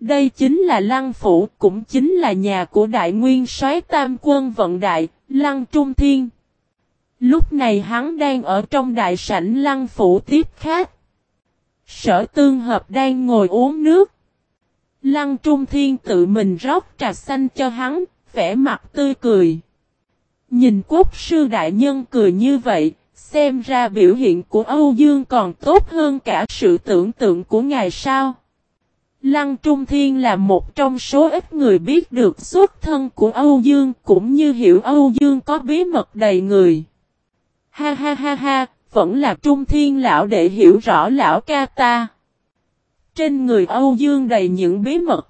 Đây chính là Lăng Phủ, cũng chính là nhà của Đại Nguyên soái Tam Quân Vận Đại, Lăng Trung Thiên. Lúc này hắn đang ở trong đại sảnh Lăng Phủ tiếp khách. Sở tương hợp đang ngồi uống nước. Lăng Trung Thiên tự mình rót trà xanh cho hắn, vẻ mặt tươi cười. Nhìn quốc sư đại nhân cười như vậy, xem ra biểu hiện của Âu Dương còn tốt hơn cả sự tưởng tượng của ngài sao. Lăng Trung Thiên là một trong số ít người biết được xuất thân của Âu Dương cũng như hiểu Âu Dương có bí mật đầy người. Ha ha ha ha, vẫn là Trung Thiên lão để hiểu rõ lão ca ta. Trên người Âu Dương đầy những bí mật.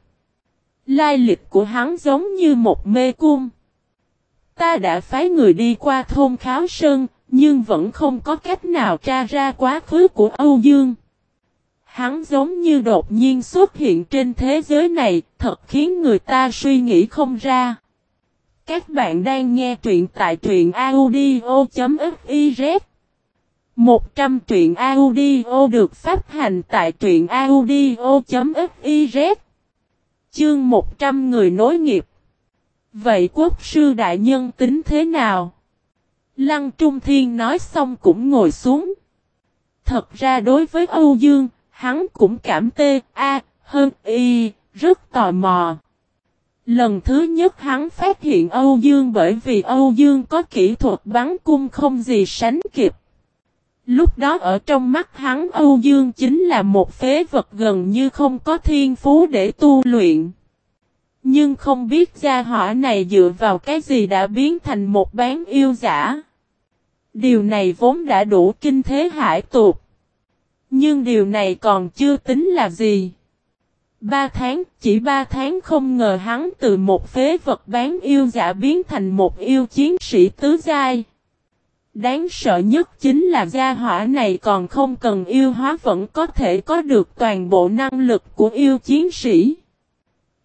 Lai lịch của hắn giống như một mê cung. Ta đã phái người đi qua thôn Kháo Sơn, nhưng vẫn không có cách nào tra ra quá khứ của Âu Dương. Hắn giống như đột nhiên xuất hiện trên thế giới này, thật khiến người ta suy nghĩ không ra. Các bạn đang nghe truyện tại truyện audio.fiz 100 truyện audio được phát hành tại truyện audio.fiz Chương 100 người nối nghiệp Vậy quốc sư đại nhân tính thế nào? Lăng Trung Thiên nói xong cũng ngồi xuống. Thật ra đối với Âu Dương, hắn cũng cảm tê, a, hơn y, rất tò mò. Lần thứ nhất hắn phát hiện Âu Dương bởi vì Âu Dương có kỹ thuật bắn cung không gì sánh kịp. Lúc đó ở trong mắt hắn Âu Dương chính là một phế vật gần như không có thiên phú để tu luyện. Nhưng không biết gia hỏa này dựa vào cái gì đã biến thành một bán yêu giả. Điều này vốn đã đủ kinh thế hải tuột. Nhưng điều này còn chưa tính là gì. Ba tháng, chỉ ba tháng không ngờ hắn từ một phế vật bán yêu giả biến thành một yêu chiến sĩ tứ giai. Đáng sợ nhất chính là gia hỏa này còn không cần yêu hóa vẫn có thể có được toàn bộ năng lực của yêu chiến sĩ.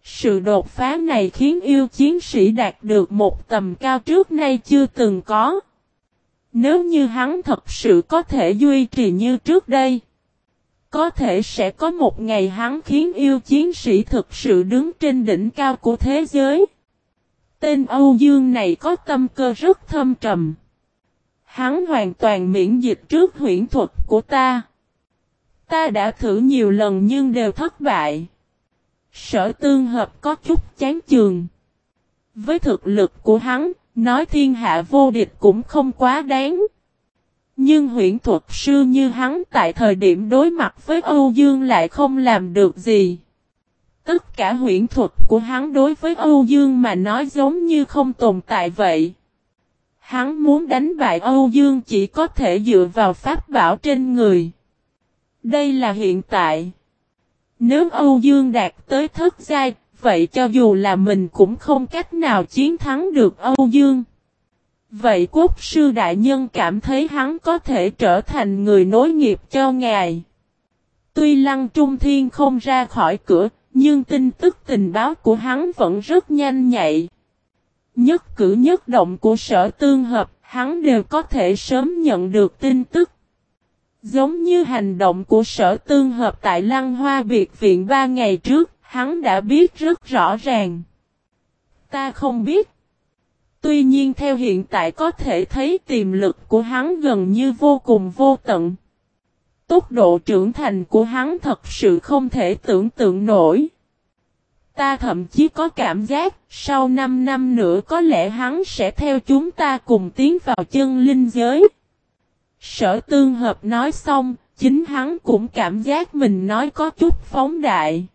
Sự đột phá này khiến yêu chiến sĩ đạt được một tầm cao trước nay chưa từng có. Nếu như hắn thật sự có thể duy trì như trước đây, có thể sẽ có một ngày hắn khiến yêu chiến sĩ thực sự đứng trên đỉnh cao của thế giới. Tên Âu Dương này có tâm cơ rất thâm trầm. Hắn hoàn toàn miễn dịch trước huyễn thuật của ta. Ta đã thử nhiều lần nhưng đều thất bại. Sở tương hợp có chút chán chường. Với thực lực của hắn, nói thiên hạ vô địch cũng không quá đáng. Nhưng huyện thuật sư như hắn tại thời điểm đối mặt với Âu Dương lại không làm được gì. Tất cả huyện thuật của hắn đối với Âu Dương mà nói giống như không tồn tại vậy. Hắn muốn đánh bại Âu Dương chỉ có thể dựa vào pháp bảo trên người. Đây là hiện tại. Nếu Âu Dương đạt tới thất giai, vậy cho dù là mình cũng không cách nào chiến thắng được Âu Dương. Vậy quốc sư đại nhân cảm thấy hắn có thể trở thành người nối nghiệp cho ngài. Tuy Lăng Trung Thiên không ra khỏi cửa, nhưng tin tức tình báo của hắn vẫn rất nhanh nhạy. Nhất cử nhất động của sở tương hợp, hắn đều có thể sớm nhận được tin tức. Giống như hành động của sở tương hợp tại Lăng Hoa Biệt Viện ba ngày trước, hắn đã biết rất rõ ràng. Ta không biết. Tuy nhiên theo hiện tại có thể thấy tiềm lực của hắn gần như vô cùng vô tận. Tốc độ trưởng thành của hắn thật sự không thể tưởng tượng nổi. Ta thậm chí có cảm giác, sau 5 năm nữa có lẽ hắn sẽ theo chúng ta cùng tiến vào chân linh giới. Sở tương hợp nói xong, chính hắn cũng cảm giác mình nói có chút phóng đại.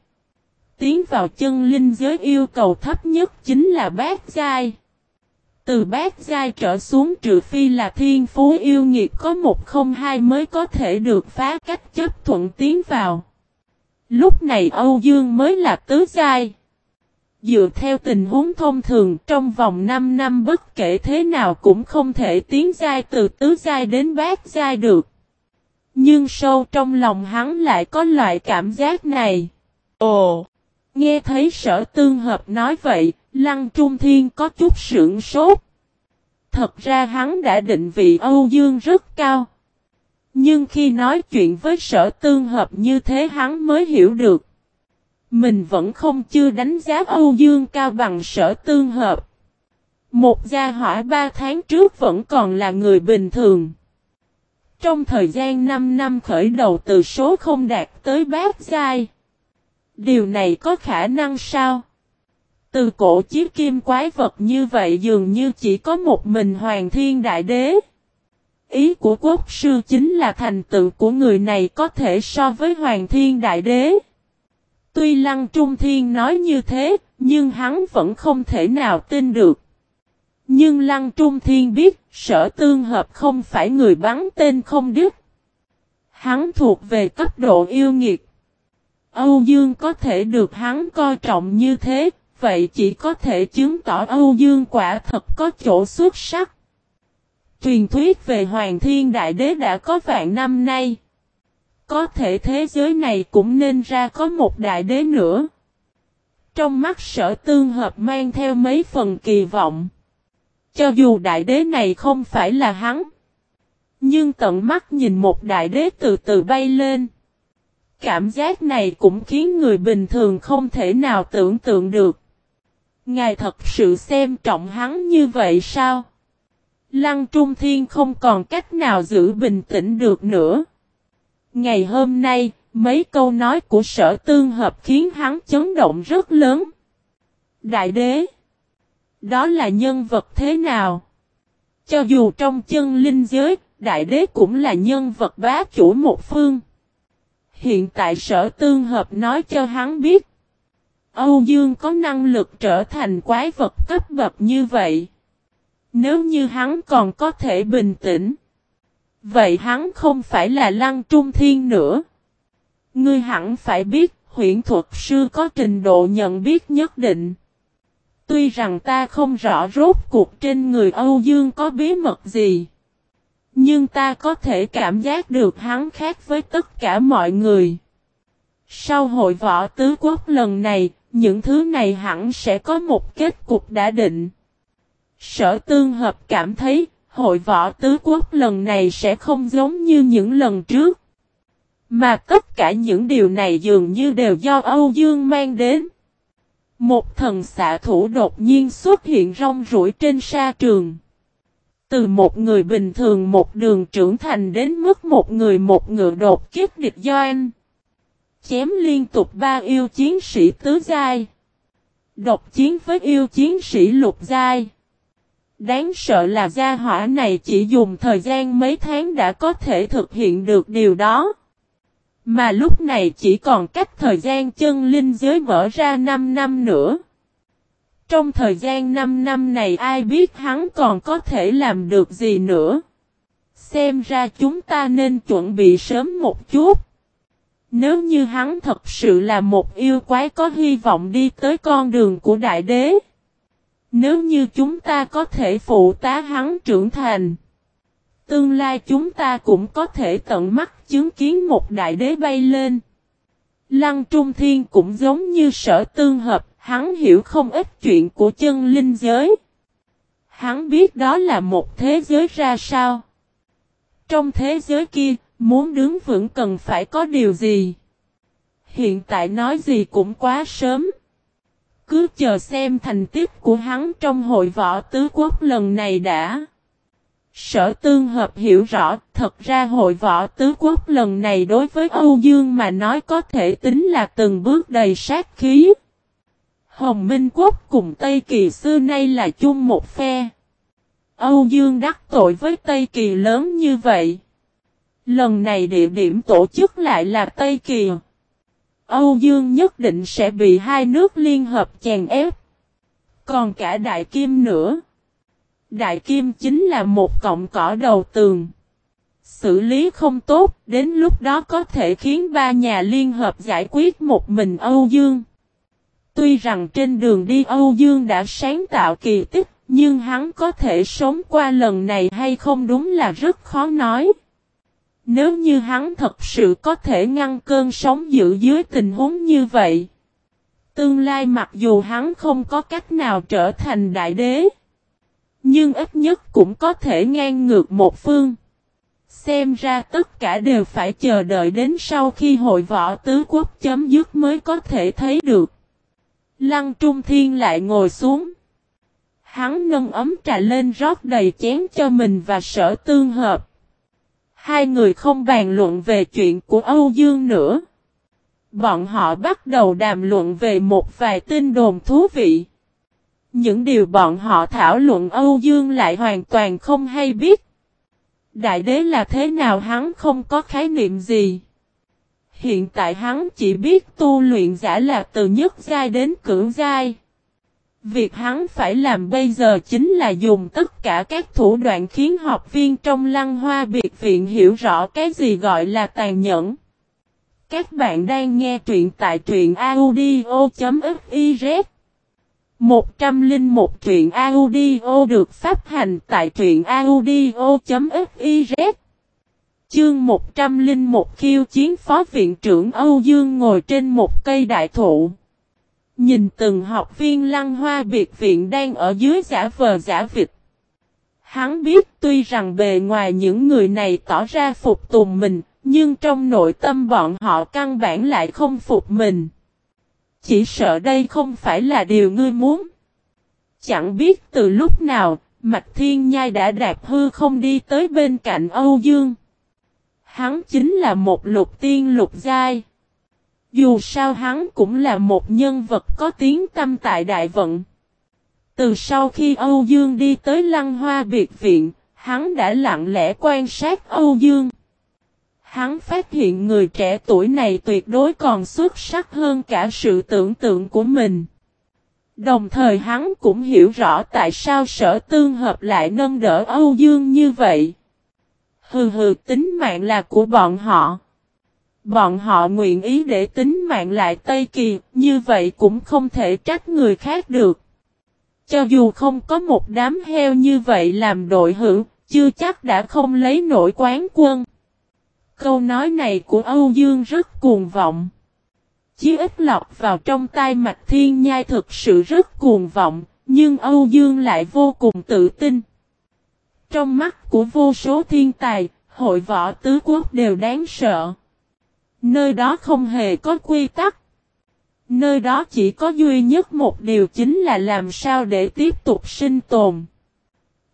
Tiến vào chân linh giới yêu cầu thấp nhất chính là bát giai. Từ bát giai trở xuống trừ phi là thiên phú yêu nghiệt có một không hai mới có thể được phá cách chấp thuận tiến vào. Lúc này Âu Dương mới là tứ giai. Dựa theo tình huống thông thường trong vòng 5 năm bất kể thế nào cũng không thể tiến giai từ tứ giai đến bát giai được. Nhưng sâu trong lòng hắn lại có loại cảm giác này. Ồ! Nghe thấy sở tương hợp nói vậy, Lăng Trung Thiên có chút sưởng sốt. Thật ra hắn đã định vị Âu Dương rất cao. Nhưng khi nói chuyện với sở tương hợp như thế hắn mới hiểu được. Mình vẫn không chưa đánh giá Âu Dương cao bằng sở tương hợp. Một gia hỏa ba tháng trước vẫn còn là người bình thường. Trong thời gian 5 năm khởi đầu từ số không đạt tới bát giai. Điều này có khả năng sao? Từ cổ chiếc kim quái vật như vậy dường như chỉ có một mình Hoàng Thiên Đại Đế. Ý của quốc sư chính là thành tựu của người này có thể so với Hoàng Thiên Đại Đế. Tuy Lăng Trung Thiên nói như thế, nhưng hắn vẫn không thể nào tin được. Nhưng Lăng Trung Thiên biết, sở tương hợp không phải người bắn tên không đứt. Hắn thuộc về cấp độ yêu nghiệt. Âu Dương có thể được hắn coi trọng như thế, vậy chỉ có thể chứng tỏ Âu Dương quả thật có chỗ xuất sắc. Truyền thuyết về Hoàng Thiên Đại Đế đã có vạn năm nay. Có thể thế giới này cũng nên ra có một đại đế nữa. Trong mắt sở tương hợp mang theo mấy phần kỳ vọng. Cho dù đại đế này không phải là hắn. Nhưng tận mắt nhìn một đại đế từ từ bay lên. Cảm giác này cũng khiến người bình thường không thể nào tưởng tượng được. Ngài thật sự xem trọng hắn như vậy sao? Lăng Trung Thiên không còn cách nào giữ bình tĩnh được nữa. Ngày hôm nay, mấy câu nói của sở tương hợp khiến hắn chấn động rất lớn. Đại đế, đó là nhân vật thế nào? Cho dù trong chân linh giới, đại đế cũng là nhân vật bá chủ một phương. Hiện tại sở tương hợp nói cho hắn biết. Âu Dương có năng lực trở thành quái vật cấp bậc như vậy. Nếu như hắn còn có thể bình tĩnh. Vậy hắn không phải là Lăng Trung Thiên nữa. Ngươi hẳn phải biết, huyện thuật sư có trình độ nhận biết nhất định. Tuy rằng ta không rõ rốt cuộc trên người Âu Dương có bí mật gì. Nhưng ta có thể cảm giác được hắn khác với tất cả mọi người. Sau hội võ tứ quốc lần này, những thứ này hẳn sẽ có một kết cục đã định. Sở tương hợp cảm thấy, hội võ tứ quốc lần này sẽ không giống như những lần trước. Mà tất cả những điều này dường như đều do Âu Dương mang đến. Một thần xạ thủ đột nhiên xuất hiện rong rủi trên sa trường. Từ một người bình thường một đường trưởng thành đến mức một người một ngựa đột kiếp địch doan. Chém liên tục ba yêu chiến sĩ tứ giai. Độc chiến với yêu chiến sĩ lục giai. Đáng sợ là gia hỏa này chỉ dùng thời gian mấy tháng đã có thể thực hiện được điều đó. Mà lúc này chỉ còn cách thời gian chân linh giới mở ra 5 năm nữa. Trong thời gian 5 năm này ai biết hắn còn có thể làm được gì nữa. Xem ra chúng ta nên chuẩn bị sớm một chút. Nếu như hắn thật sự là một yêu quái có hy vọng đi tới con đường của đại đế. Nếu như chúng ta có thể phụ tá hắn trưởng thành. Tương lai chúng ta cũng có thể tận mắt chứng kiến một đại đế bay lên. Lăng Trung Thiên cũng giống như sở tương hợp, hắn hiểu không ít chuyện của chân linh giới. Hắn biết đó là một thế giới ra sao. Trong thế giới kia, muốn đứng vững cần phải có điều gì. Hiện tại nói gì cũng quá sớm. Cứ chờ xem thành tích của hắn trong hội võ tứ quốc lần này đã. Sở tương hợp hiểu rõ, thật ra hội võ tứ quốc lần này đối với Âu Dương mà nói có thể tính là từng bước đầy sát khí. Hồng Minh Quốc cùng Tây Kỳ xưa nay là chung một phe. Âu Dương đắc tội với Tây Kỳ lớn như vậy. Lần này địa điểm tổ chức lại là Tây Kỳ. Âu Dương nhất định sẽ bị hai nước liên hợp chèn ép. Còn cả Đại Kim nữa. Đại Kim chính là một cọng cỏ đầu tường. Xử lý không tốt, đến lúc đó có thể khiến ba nhà liên hợp giải quyết một mình Âu Dương. Tuy rằng trên đường đi Âu Dương đã sáng tạo kỳ tích, nhưng hắn có thể sống qua lần này hay không đúng là rất khó nói. Nếu như hắn thật sự có thể ngăn cơn sóng dữ dưới tình huống như vậy. Tương lai mặc dù hắn không có cách nào trở thành đại đế. Nhưng ít nhất cũng có thể ngang ngược một phương. Xem ra tất cả đều phải chờ đợi đến sau khi hội võ tứ quốc chấm dứt mới có thể thấy được. Lăng Trung Thiên lại ngồi xuống. Hắn nâng ấm trà lên rót đầy chén cho mình và sở tương hợp. Hai người không bàn luận về chuyện của Âu Dương nữa. Bọn họ bắt đầu đàm luận về một vài tin đồn thú vị. Những điều bọn họ thảo luận Âu Dương lại hoàn toàn không hay biết. Đại đế là thế nào hắn không có khái niệm gì. Hiện tại hắn chỉ biết tu luyện giả là từ nhất giai đến cưỡng giai. Việc hắn phải làm bây giờ chính là dùng tất cả các thủ đoạn khiến học viên trong lăng hoa biệt viện hiểu rõ cái gì gọi là tàn nhẫn. Các bạn đang nghe truyện tại truyện audio.fiz 101 truyện audio được phát hành tại truyện audio.fiz Chương 101 khiêu chiến phó viện trưởng Âu Dương ngồi trên một cây đại thụ. Nhìn từng học viên lăng hoa biệt viện đang ở dưới giả vờ giả vịt. Hắn biết tuy rằng bề ngoài những người này tỏ ra phục tùng mình, nhưng trong nội tâm bọn họ căn bản lại không phục mình. Chỉ sợ đây không phải là điều ngươi muốn. Chẳng biết từ lúc nào, Mạch Thiên Nhai đã đạp hư không đi tới bên cạnh Âu Dương. Hắn chính là một lục tiên lục giai. Dù sao hắn cũng là một nhân vật có tiếng tâm tại đại vận. Từ sau khi Âu Dương đi tới lăng hoa biệt viện, hắn đã lặng lẽ quan sát Âu Dương. Hắn phát hiện người trẻ tuổi này tuyệt đối còn xuất sắc hơn cả sự tưởng tượng của mình. Đồng thời hắn cũng hiểu rõ tại sao sở tương hợp lại nâng đỡ Âu Dương như vậy. Hừ hừ tính mạng là của bọn họ. Bọn họ nguyện ý để tính mạng lại Tây Kỳ, như vậy cũng không thể trách người khác được. Cho dù không có một đám heo như vậy làm đội hữu, chưa chắc đã không lấy nổi quán quân. Câu nói này của Âu Dương rất cuồng vọng. Chí ít lọc vào trong tai Mạch Thiên Nhai thực sự rất cuồng vọng, nhưng Âu Dương lại vô cùng tự tin. Trong mắt của vô số thiên tài, hội võ tứ quốc đều đáng sợ. Nơi đó không hề có quy tắc. Nơi đó chỉ có duy nhất một điều chính là làm sao để tiếp tục sinh tồn.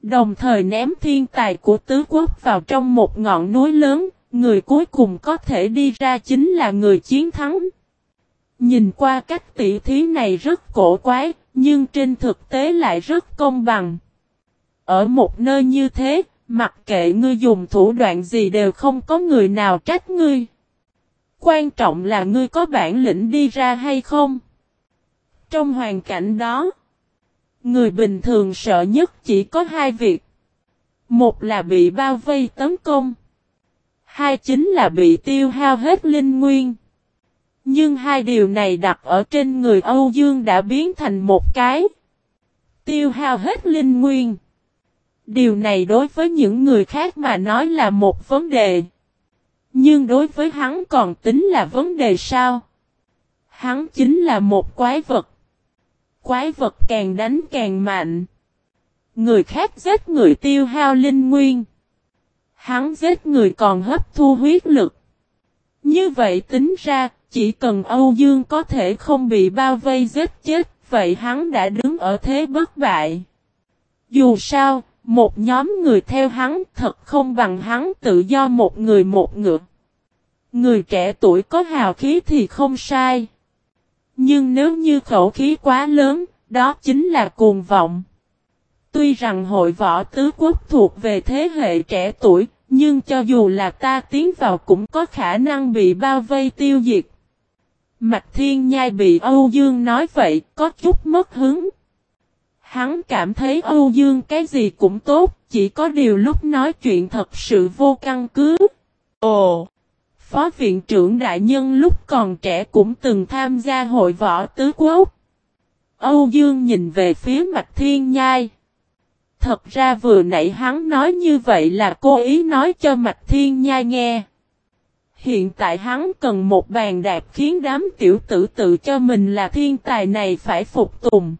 Đồng thời ném thiên tài của tứ quốc vào trong một ngọn núi lớn, người cuối cùng có thể đi ra chính là người chiến thắng. Nhìn qua cách tỉ thí này rất cổ quái, nhưng trên thực tế lại rất công bằng. Ở một nơi như thế, mặc kệ ngươi dùng thủ đoạn gì đều không có người nào trách ngươi. Quan trọng là ngươi có bản lĩnh đi ra hay không. Trong hoàn cảnh đó, người bình thường sợ nhất chỉ có hai việc. Một là bị bao vây tấn công. Hai chính là bị tiêu hao hết linh nguyên. Nhưng hai điều này đặt ở trên người Âu Dương đã biến thành một cái. Tiêu hao hết linh nguyên. Điều này đối với những người khác mà nói là một vấn đề. Nhưng đối với hắn còn tính là vấn đề sao? Hắn chính là một quái vật. Quái vật càng đánh càng mạnh. Người khác giết người tiêu hao linh nguyên. Hắn giết người còn hấp thu huyết lực. Như vậy tính ra, chỉ cần Âu Dương có thể không bị bao vây giết chết, vậy hắn đã đứng ở thế bất bại. Dù sao, một nhóm người theo hắn thật không bằng hắn tự do một người một ngựa. Người trẻ tuổi có hào khí thì không sai. Nhưng nếu như khẩu khí quá lớn, đó chính là cuồng vọng. Tuy rằng hội võ tứ quốc thuộc về thế hệ trẻ tuổi, nhưng cho dù là ta tiến vào cũng có khả năng bị bao vây tiêu diệt. Mạch Thiên Nhai bị Âu Dương nói vậy, có chút mất hứng. Hắn cảm thấy Âu Dương cái gì cũng tốt, chỉ có điều lúc nói chuyện thật sự vô căn cứ. Ồ! Phó viện trưởng đại nhân lúc còn trẻ cũng từng tham gia hội võ tứ quốc. Âu Dương nhìn về phía Mạch Thiên Nhai. Thật ra vừa nãy hắn nói như vậy là cố ý nói cho Mạch Thiên Nhai nghe. Hiện tại hắn cần một bàn đạp khiến đám tiểu tử tự cho mình là thiên tài này phải phục tùng.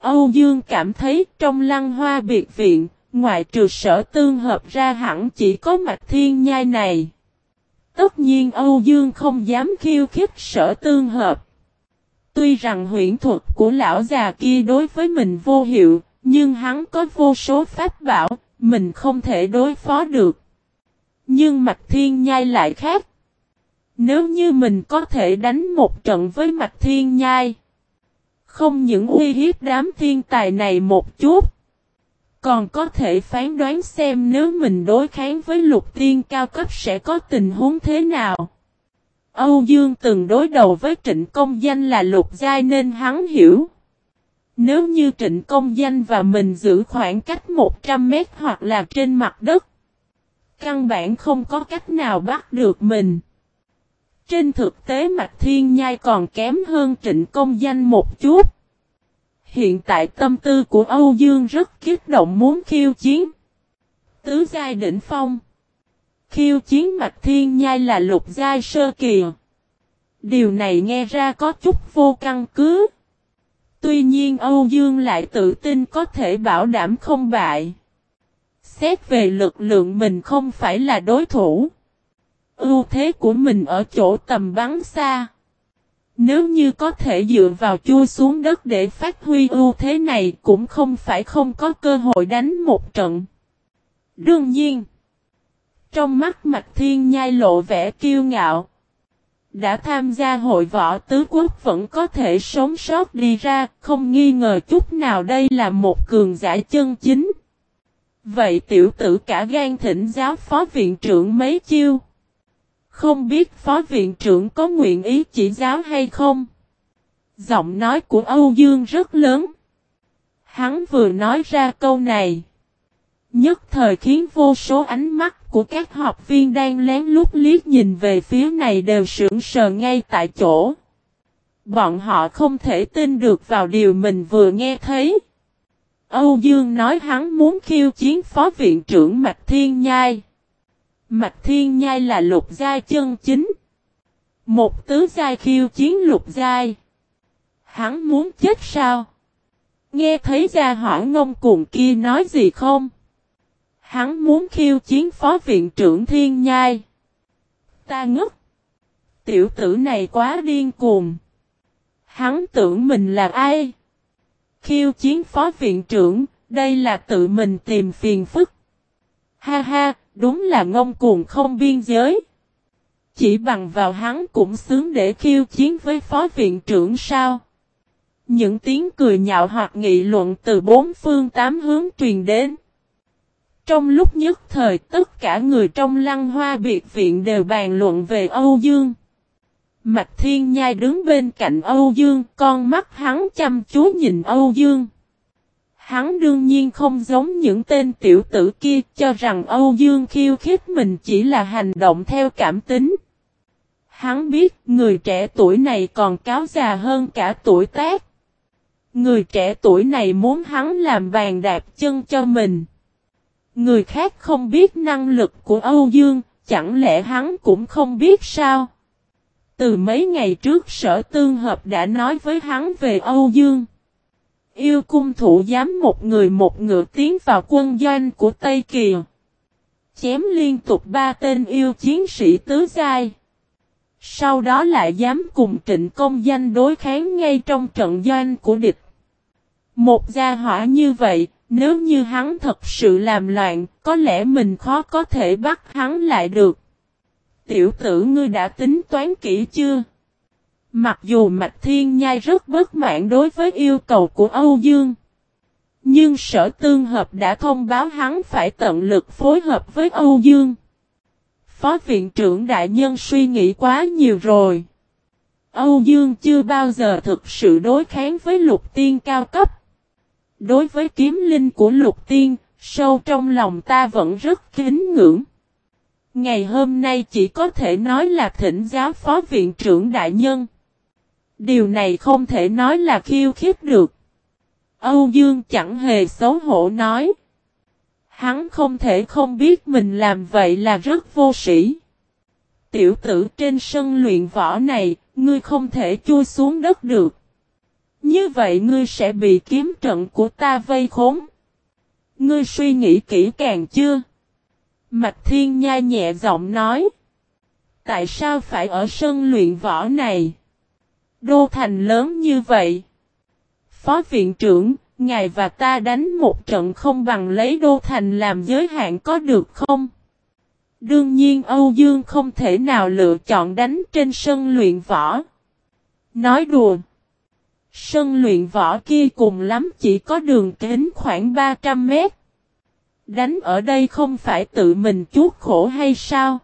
Âu Dương cảm thấy trong lăng hoa biệt viện, ngoại trừ sở tương hợp ra hẳn chỉ có mạch thiên nhai này. Tất nhiên Âu Dương không dám khiêu khích sở tương hợp. Tuy rằng huyễn thuật của lão già kia đối với mình vô hiệu, nhưng hắn có vô số pháp bảo, mình không thể đối phó được. Nhưng Mạch Thiên Nhai lại khác. Nếu như mình có thể đánh một trận với Mạch Thiên Nhai, không những uy hiếp đám thiên tài này một chút, còn có thể phán đoán xem nếu mình đối kháng với lục tiên cao cấp sẽ có tình huống thế nào. Âu Dương từng đối đầu với trịnh công danh là lục giai nên hắn hiểu. Nếu như trịnh công danh và mình giữ khoảng cách 100 mét hoặc là trên mặt đất, căn bản không có cách nào bắt được mình. Trên thực tế Mạch Thiên Nhai còn kém hơn trịnh công danh một chút. Hiện tại tâm tư của Âu Dương rất kích động muốn khiêu chiến. Tứ giai đỉnh phong. Khiêu chiến Mạch Thiên Nhai là lục giai sơ kỳ. Điều này nghe ra có chút vô căn cứ. Tuy nhiên Âu Dương lại tự tin có thể bảo đảm không bại. Xét về lực lượng mình không phải là đối thủ. Ưu thế của mình ở chỗ tầm bắn xa. Nếu như có thể dựa vào chui xuống đất để phát huy ưu thế này cũng không phải không có cơ hội đánh một trận. Đương nhiên, trong mắt Mạch Thiên Nhai lộ vẻ kiêu ngạo. Đã tham gia hội võ tứ quốc vẫn có thể sống sót đi ra, không nghi ngờ chút nào đây là một cường giả chân chính. Vậy tiểu tử cả gan thỉnh giáo phó viện trưởng mấy chiêu. Không biết phó viện trưởng có nguyện ý chỉ giáo hay không? Giọng nói của Âu Dương rất lớn. Hắn vừa nói ra câu này. Nhất thời khiến vô số ánh mắt của các học viên đang lén lút liếc nhìn về phía này đều sững sờ ngay tại chỗ. Bọn họ không thể tin được vào điều mình vừa nghe thấy. Âu Dương nói hắn muốn khiêu chiến phó viện trưởng Mạch Thiên Nhai. Mạch Thiên Nhai là lục giai chân chính. Một tứ giai khiêu chiến lục giai. Hắn muốn chết sao? Nghe thấy gia hỏa ngông cuồng kia nói gì không? Hắn muốn khiêu chiến phó viện trưởng Thiên Nhai. Ta ngất. Tiểu tử này quá điên cuồng. Hắn tưởng mình là ai? Khiêu chiến phó viện trưởng, đây là tự mình tìm phiền phức. Ha ha, đúng là ngông cuồng không biên giới. Chỉ bằng vào hắn cũng xứng để khiêu chiến với phó viện trưởng sao? Những tiếng cười nhạo hoặc nghị luận từ bốn phương tám hướng truyền đến. Trong lúc nhất thời tất cả người trong lăng hoa biệt viện đều bàn luận về Âu Dương. Mạch Thiên Nhai đứng bên cạnh Âu Dương, con mắt hắn chăm chú nhìn Âu Dương. Hắn đương nhiên không giống những tên tiểu tử kia cho rằng Âu Dương khiêu khích mình chỉ là hành động theo cảm tính. Hắn biết người trẻ tuổi này còn cáo già hơn cả tuổi tác. Người trẻ tuổi này muốn hắn làm bàn đạp chân cho mình. Người khác không biết năng lực của Âu Dương, chẳng lẽ hắn cũng không biết sao? Từ mấy ngày trước sở tương hợp đã nói với hắn về Âu Dương. Yêu cung thủ dám một người một ngựa tiến vào quân doanh của Tây Kiều, Chém liên tục ba tên yêu chiến sĩ tứ giai. Sau đó lại dám cùng trịnh công danh đối kháng ngay trong trận doanh của địch. Một gia hỏa như vậy, nếu như hắn thật sự làm loạn, có lẽ mình khó có thể bắt hắn lại được. Tiểu tử ngươi đã tính toán kỹ chưa? Mặc dù Mạch Thiên Nhai rất bất mãn đối với yêu cầu của Âu Dương. Nhưng sở tương hợp đã thông báo hắn phải tận lực phối hợp với Âu Dương. Phó viện trưởng đại nhân suy nghĩ quá nhiều rồi. Âu Dương chưa bao giờ thực sự đối kháng với lục tiên cao cấp. Đối với kiếm linh của lục tiên, sâu trong lòng ta vẫn rất kính ngưỡng. Ngày hôm nay chỉ có thể nói là thỉnh giáo phó viện trưởng đại nhân. Điều này không thể nói là khiêu khích được. Âu Dương chẳng hề xấu hổ nói. Hắn không thể không biết mình làm vậy là rất vô sĩ. Tiểu tử trên sân luyện võ này, ngươi không thể chui xuống đất được. Như vậy ngươi sẽ bị kiếm trận của ta vây khốn. Ngươi suy nghĩ kỹ càng chưa? Mạch Thiên Nha nhẹ giọng nói. Tại sao phải ở sân luyện võ này? Đô thành lớn như vậy. Phó viện trưởng, ngài và ta đánh một trận không bằng lấy đô thành làm giới hạn có được không? Đương nhiên Âu Dương không thể nào lựa chọn đánh trên sân luyện võ. Nói đùa. Sân luyện võ kia cùng lắm chỉ có đường kính khoảng 300 mét. Đánh ở đây không phải tự mình chuốt khổ hay sao?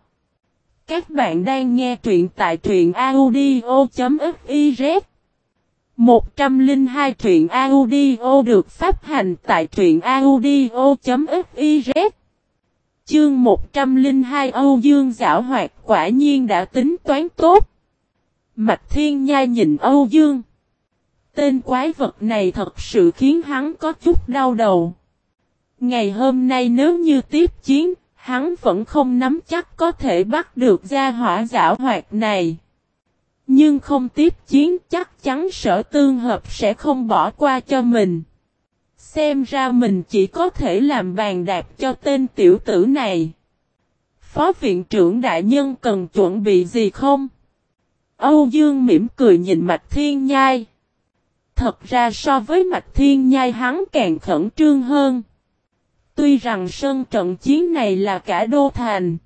Các bạn đang nghe truyện tại truyện audio.fiz 102 truyện audio được phát hành tại truyện audio.fiz Chương 102 Âu Dương giảo hoạt quả nhiên đã tính toán tốt. Mạch Thiên Nha nhìn Âu Dương. Tên quái vật này thật sự khiến hắn có chút đau đầu. Ngày hôm nay nếu như tiếp chiến, hắn vẫn không nắm chắc có thể bắt được gia hỏa giả hoạt này. Nhưng không tiếp chiến chắc chắn sở tương hợp sẽ không bỏ qua cho mình. Xem ra mình chỉ có thể làm bàn đạp cho tên tiểu tử này. Phó viện trưởng đại nhân cần chuẩn bị gì không? Âu Dương mỉm cười nhìn Mạch Thiên Nhai. Thật ra so với Mạch Thiên Nhai hắn càng khẩn trương hơn. Tuy rằng sân trận chiến này là cả đô thành.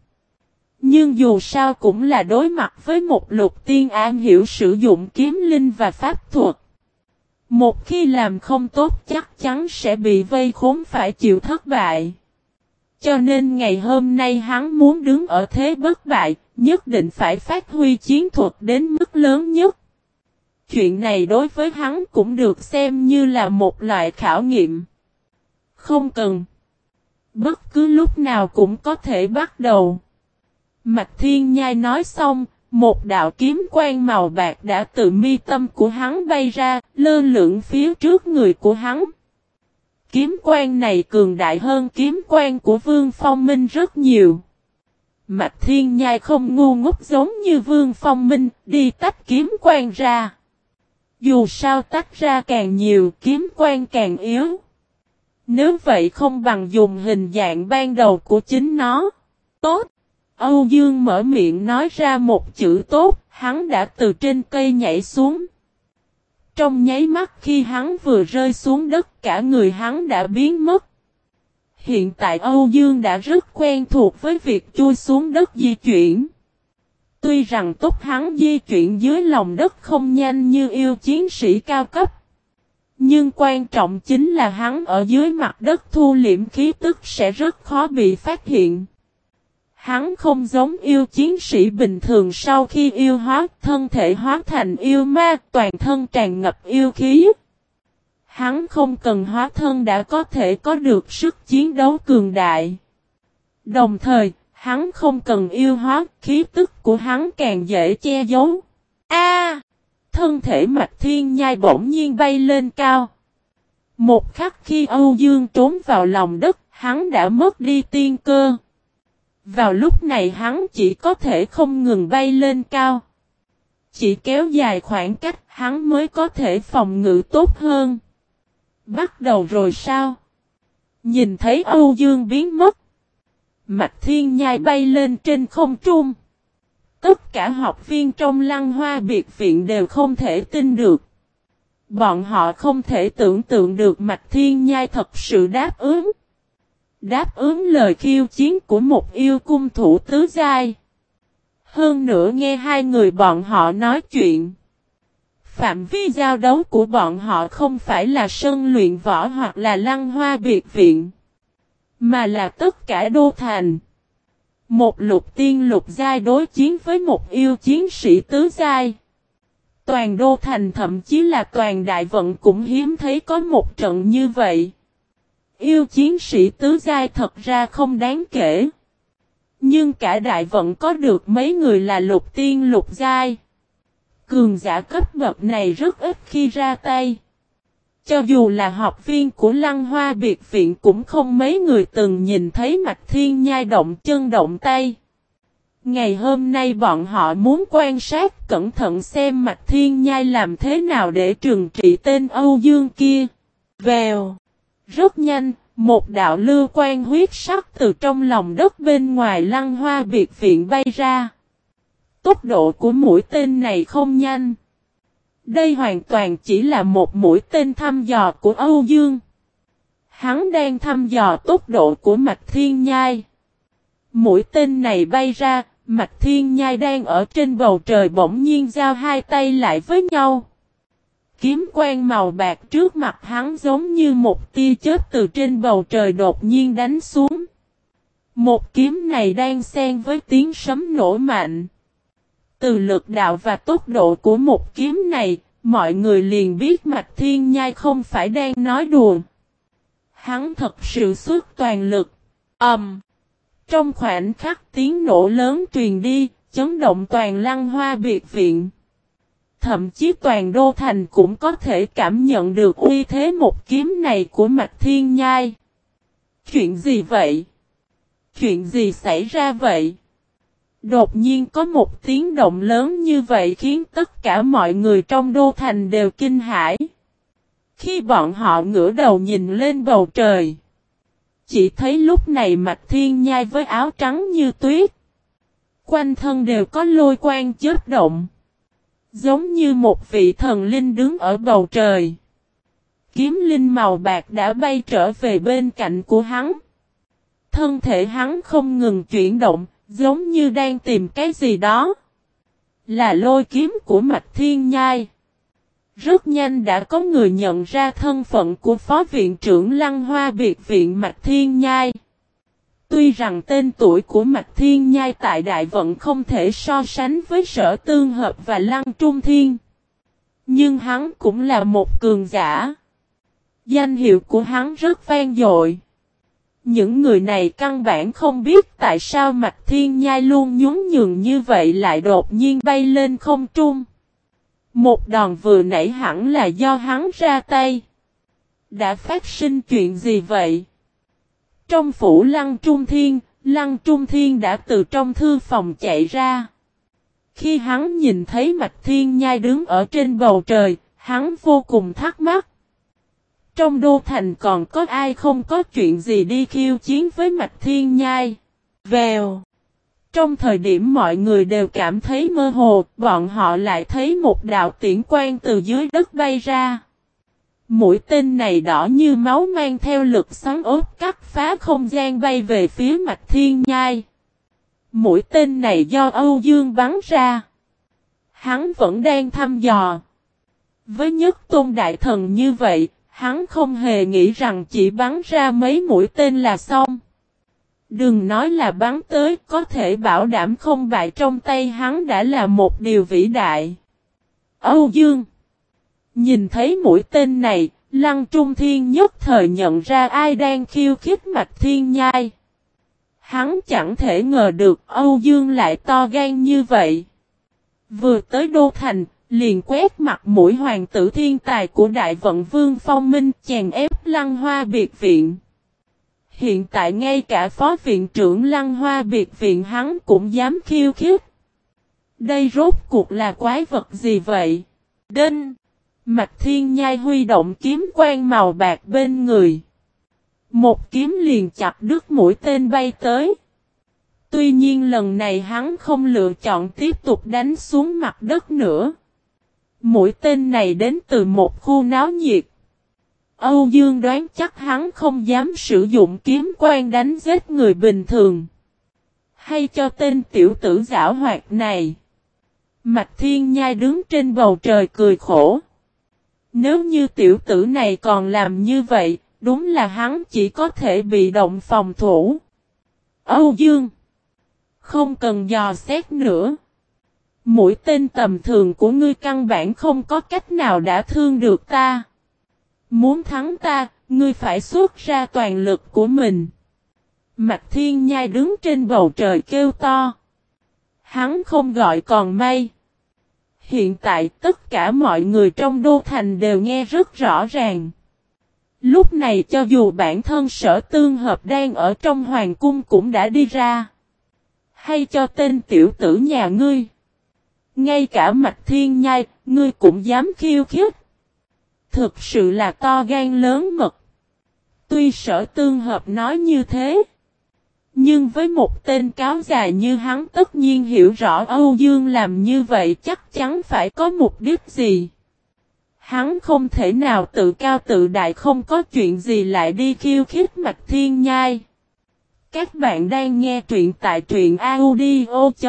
Nhưng dù sao cũng là đối mặt với một lục tiên an hiểu sử dụng kiếm linh và pháp thuật. Một khi làm không tốt chắc chắn sẽ bị vây khốn phải chịu thất bại. Cho nên ngày hôm nay hắn muốn đứng ở thế bất bại, nhất định phải phát huy chiến thuật đến mức lớn nhất. Chuyện này đối với hắn cũng được xem như là một loại khảo nghiệm. Không cần. Bất cứ lúc nào cũng có thể bắt đầu. Mạch Thiên Nhai nói xong, một đạo kiếm quang màu bạc đã từ mi tâm của hắn bay ra, lơ lửng phía trước người của hắn. Kiếm quang này cường đại hơn kiếm quang của Vương Phong Minh rất nhiều. Mạch Thiên Nhai không ngu ngốc giống như Vương Phong Minh, đi tách kiếm quang ra. Dù sao tách ra càng nhiều, kiếm quang càng yếu. Nếu vậy không bằng dùng hình dạng ban đầu của chính nó. Tốt! Âu Dương mở miệng nói ra một chữ tốt, hắn đã từ trên cây nhảy xuống. Trong nháy mắt khi hắn vừa rơi xuống đất cả người hắn đã biến mất. Hiện tại Âu Dương đã rất quen thuộc với việc chui xuống đất di chuyển. Tuy rằng tốc hắn di chuyển dưới lòng đất không nhanh như yêu chiến sĩ cao cấp. Nhưng quan trọng chính là hắn ở dưới mặt đất thu liễm khí tức sẽ rất khó bị phát hiện. Hắn không giống yêu chiến sĩ bình thường sau khi yêu hóa, thân thể hóa thành yêu ma, toàn thân tràn ngập yêu khí. Hắn không cần hóa thân đã có thể có được sức chiến đấu cường đại. Đồng thời, hắn không cần yêu hóa, khí tức của hắn càng dễ che giấu. A! Thân thể mạch thiên nhai bỗng nhiên bay lên cao. Một khắc khi Âu Dương trốn vào lòng đất, hắn đã mất đi tiên cơ. Vào lúc này hắn chỉ có thể không ngừng bay lên cao. Chỉ kéo dài khoảng cách hắn mới có thể phòng ngự tốt hơn. Bắt đầu rồi sao? Nhìn thấy Âu Dương biến mất. Mạch thiên nhai bay lên trên không trung. Tất cả học viên trong lăng hoa biệt viện đều không thể tin được. Bọn họ không thể tưởng tượng được Mạch Thiên Nhai thật sự đáp ứng. Đáp ứng lời khiêu chiến của một yêu cung thủ tứ giai. Hơn nữa nghe hai người bọn họ nói chuyện. Phạm vi giao đấu của bọn họ không phải là sân luyện võ hoặc là lăng hoa biệt viện. Mà là tất cả đô thành. Một lục tiên lục giai đối chiến với một yêu chiến sĩ tứ giai. Toàn đô thành thậm chí là toàn đại vận cũng hiếm thấy có một trận như vậy. Yêu chiến sĩ tứ giai thật ra không đáng kể. Nhưng cả đại vận có được mấy người là lục tiên lục giai. Cường giả cấp bậc này rất ít khi ra tay. Cho dù là học viên của Lăng Hoa Biệt Viện cũng không mấy người từng nhìn thấy Mạch Thiên Nhai động chân động tay. Ngày hôm nay bọn họ muốn quan sát cẩn thận xem Mạch Thiên Nhai làm thế nào để trừng trị tên Âu Dương kia. Vèo. Rất nhanh, một đạo lưu quan huyết sắc từ trong lòng đất bên ngoài lăng hoa biệt viện bay ra. Tốc độ của mũi tên này không nhanh. Đây hoàn toàn chỉ là một mũi tên thăm dò của Âu Dương. Hắn đang thăm dò tốc độ của Mạch Thiên Nhai. Mũi tên này bay ra, Mạch Thiên Nhai đang ở trên bầu trời bỗng nhiên giao hai tay lại với nhau. Kiếm quang màu bạc trước mặt hắn giống như một tia chớp từ trên bầu trời đột nhiên đánh xuống. Một kiếm này đang xen với tiếng sấm nổ mạnh. Từ lực đạo và tốc độ của một kiếm này, mọi người liền biết Mạch Thiên Nhai không phải đang nói đùa. Hắn thật sự xuất toàn lực. Ầm. Um. Trong khoảnh khắc tiếng nổ lớn truyền đi, chấn động toàn lăng hoa biệt viện. Thậm chí toàn đô thành cũng có thể cảm nhận được uy thế một kiếm này của Mạch Thiên Nhai. Chuyện gì vậy? Chuyện gì xảy ra vậy? Đột nhiên có một tiếng động lớn như vậy khiến tất cả mọi người trong đô thành đều kinh hãi. Khi bọn họ ngửa đầu nhìn lên bầu trời. Chỉ thấy lúc này Mạch Thiên Nhai với áo trắng như tuyết. Quanh thân đều có lôi quang chớp động. Giống như một vị thần linh đứng ở bầu trời. Kiếm linh màu bạc đã bay trở về bên cạnh của hắn. Thân thể hắn không ngừng chuyển động, giống như đang tìm cái gì đó. Là lôi kiếm của Mạch Thiên Nhai. Rất nhanh đã có người nhận ra thân phận của Phó Viện trưởng Lăng Hoa Biệt Viện Mạch Thiên Nhai. Tuy rằng tên tuổi của Mạch Thiên Nhai tại Đại Vận không thể so sánh với Sở Tương Hợp và Lăng Trung Thiên. Nhưng hắn cũng là một cường giả. Danh hiệu của hắn rất vang dội. Những người này căn bản không biết tại sao Mạch Thiên Nhai luôn nhún nhường như vậy lại đột nhiên bay lên không trung. Một đòn vừa nảy hẳn là do hắn ra tay. Đã phát sinh chuyện gì vậy? Trong phủ Lăng Trung Thiên, Lăng Trung Thiên đã từ trong thư phòng chạy ra. Khi hắn nhìn thấy Mạch Thiên Nhai đứng ở trên bầu trời, hắn vô cùng thắc mắc. Trong đô thành còn có ai không có chuyện gì đi khiêu chiến với Mạch Thiên Nhai? Vèo! Trong thời điểm mọi người đều cảm thấy mơ hồ, bọn họ lại thấy một đạo tiễn quang từ dưới đất bay ra. Mũi tên này đỏ như máu mang theo lực xoắn ốp cắt phá không gian bay về phía Mạch Thiên Nhai. Mũi tên này do Âu Dương bắn ra. Hắn vẫn đang thăm dò. Với nhất tôn đại thần như vậy, hắn không hề nghĩ rằng chỉ bắn ra mấy mũi tên là xong. Đừng nói là bắn tới, có thể bảo đảm không bại trong tay hắn đã là một điều vĩ đại. Âu Dương Nhìn thấy mũi tên này, Lăng Trung Thiên nhất thời nhận ra ai đang khiêu khích mạch thiên nhai. Hắn chẳng thể ngờ được Âu Dương lại to gan như vậy. Vừa tới Đô Thành, liền quét mặt mũi hoàng tử thiên tài của Đại Vận Vương Phong Minh chèn ép Lăng Hoa Biệt Viện. Hiện tại ngay cả phó viện trưởng Lăng Hoa Biệt Viện hắn cũng dám khiêu khích. Đây rốt cuộc là quái vật gì vậy? Đinh! Mạch Thiên Nhai huy động kiếm quang màu bạc bên người. Một kiếm liền chặt đứt mũi tên bay tới. Tuy nhiên lần này hắn không lựa chọn tiếp tục đánh xuống mặt đất nữa. Mũi tên này đến từ một khu náo nhiệt. Âu Dương đoán chắc hắn không dám sử dụng kiếm quan đánh giết người bình thường. Hay cho tên tiểu tử giả hoạt này. Mạch Thiên Nhai đứng trên bầu trời cười khổ. Nếu như tiểu tử này còn làm như vậy, đúng là hắn chỉ có thể bị động phòng thủ. Âu Dương Không cần dò xét nữa. Mũi tên tầm thường của ngươi căn bản không có cách nào đã thương được ta. Muốn thắng ta, ngươi phải xuất ra toàn lực của mình. Mạch Thiên Nhai đứng trên bầu trời kêu to. Hắn không gọi còn may. Hiện tại tất cả mọi người trong đô thành đều nghe rất rõ ràng. Lúc này cho dù bản thân sở tương hợp đang ở trong hoàng cung cũng đã đi ra. Hay cho tên tiểu tử nhà ngươi. Ngay cả mạch thiên nhai, ngươi cũng dám khiêu khích. Thực sự là to gan lớn mật. Tuy sở tương hợp nói như thế. Nhưng với một tên cáo dài như hắn tất nhiên hiểu rõ Âu Dương làm như vậy chắc chắn phải có mục đích gì. Hắn không thể nào tự cao tự đại không có chuyện gì lại đi khiêu khích mạch thiên nhai. Các bạn đang nghe truyện tại truyện audio.fif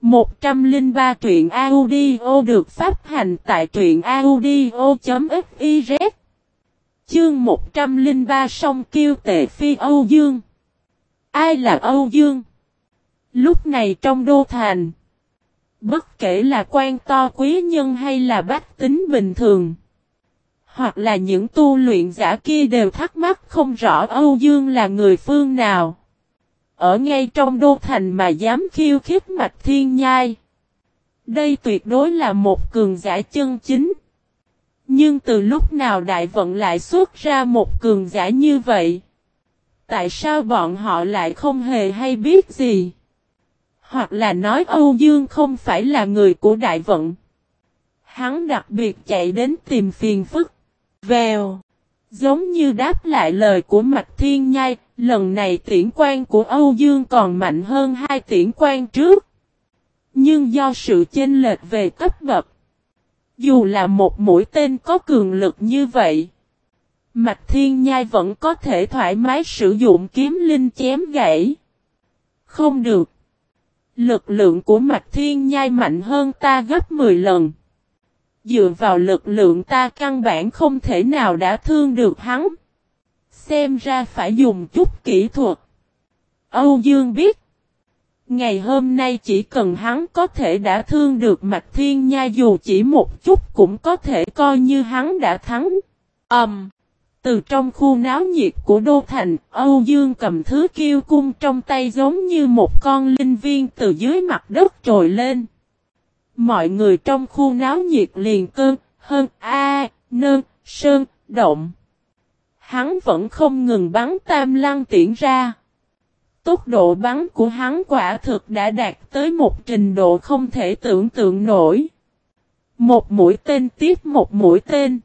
103 truyện audio được phát hành tại truyện audio.fiz Chương 103 song kiêu tệ phi Âu Dương. Ai là Âu Dương? Lúc này trong đô thành. Bất kể là quan to quý nhân hay là bách tính bình thường. Hoặc là những tu luyện giả kia đều thắc mắc không rõ Âu Dương là người phương nào. Ở ngay trong đô thành mà dám khiêu khích mạch thiên nhai. Đây tuyệt đối là một cường giả chân chính. Nhưng từ lúc nào đại vận lại xuất ra một cường giả như vậy? Tại sao bọn họ lại không hề hay biết gì? Hoặc là nói Âu Dương không phải là người của đại vận. Hắn đặc biệt chạy đến tìm phiền phức. Vèo. Giống như đáp lại lời của Mạch Thiên Nhai, lần này tiễn quan của Âu Dương còn mạnh hơn hai tiễn quan trước. Nhưng do sự chênh lệch về cấp bậc, dù là một mũi tên có cường lực như vậy, Mạch Thiên Nhai vẫn có thể thoải mái sử dụng kiếm linh chém gãy. Không được. Lực lượng của Mạch Thiên Nhai mạnh hơn ta gấp 10 lần. Dựa vào lực lượng ta căn bản không thể nào đã thương được hắn. Xem ra phải dùng chút kỹ thuật. Âu Dương biết. Ngày hôm nay chỉ cần hắn có thể đã thương được Mạch Thiên Nha dù chỉ một chút cũng có thể coi như hắn đã thắng. ầm, Um, Từ trong khu náo nhiệt của Đô Thành, Âu Dương cầm thứ kiêu cung trong tay giống như một con linh viên từ dưới mặt đất trồi lên. Mọi người trong khu náo nhiệt liền cơn, hơn, a, nơn, sơn, động. Hắn vẫn không ngừng bắn tam lăng tiễn ra. Tốc độ bắn của hắn quả thực đã đạt tới một trình độ không thể tưởng tượng nổi. Một mũi tên tiếp một mũi tên.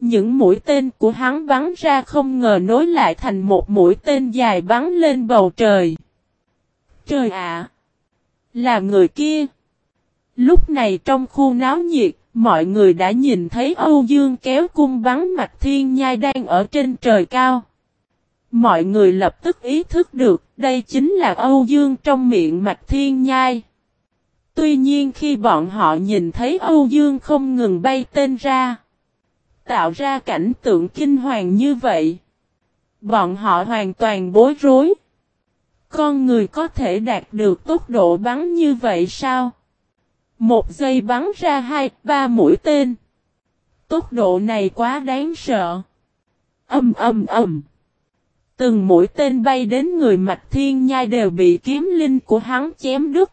Những mũi tên của hắn bắn ra không ngờ nối lại thành một mũi tên dài bắn lên bầu trời. Trời ạ! là người kia! Lúc này trong khu náo nhiệt, mọi người đã nhìn thấy Âu Dương kéo cung bắn mạch thiên nhai đang ở trên trời cao. Mọi người lập tức ý thức được đây chính là Âu Dương trong miệng mạch thiên nhai. Tuy nhiên khi bọn họ nhìn thấy Âu Dương không ngừng bay tên ra, tạo ra cảnh tượng kinh hoàng như vậy, bọn họ hoàn toàn bối rối. Con người có thể đạt được tốc độ bắn như vậy sao? Một giây bắn ra hai, ba mũi tên. Tốc độ này quá đáng sợ. Âm âm âm. Từng mũi tên bay đến người mạch thiên nhai đều bị kiếm linh của hắn chém đứt.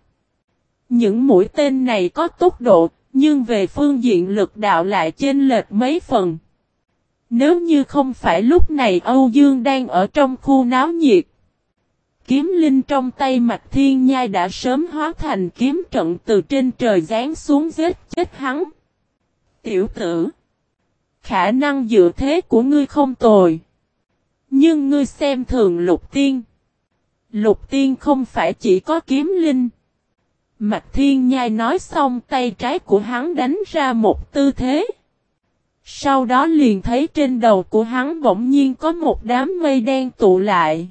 Những mũi tên này có tốc độ, nhưng về phương diện lực đạo lại chênh lệch mấy phần. Nếu như không phải lúc này Âu Dương đang ở trong khu náo nhiệt. Kiếm linh trong tay mạch thiên nhai đã sớm hóa thành kiếm trận từ trên trời giáng xuống giết chết hắn. Tiểu tử. Khả năng dự thế của ngươi không tồi. Nhưng ngươi xem thường lục tiên. Lục tiên không phải chỉ có kiếm linh. Mạch thiên nhai nói xong tay trái của hắn đánh ra một tư thế. Sau đó liền thấy trên đầu của hắn bỗng nhiên có một đám mây đen tụ lại.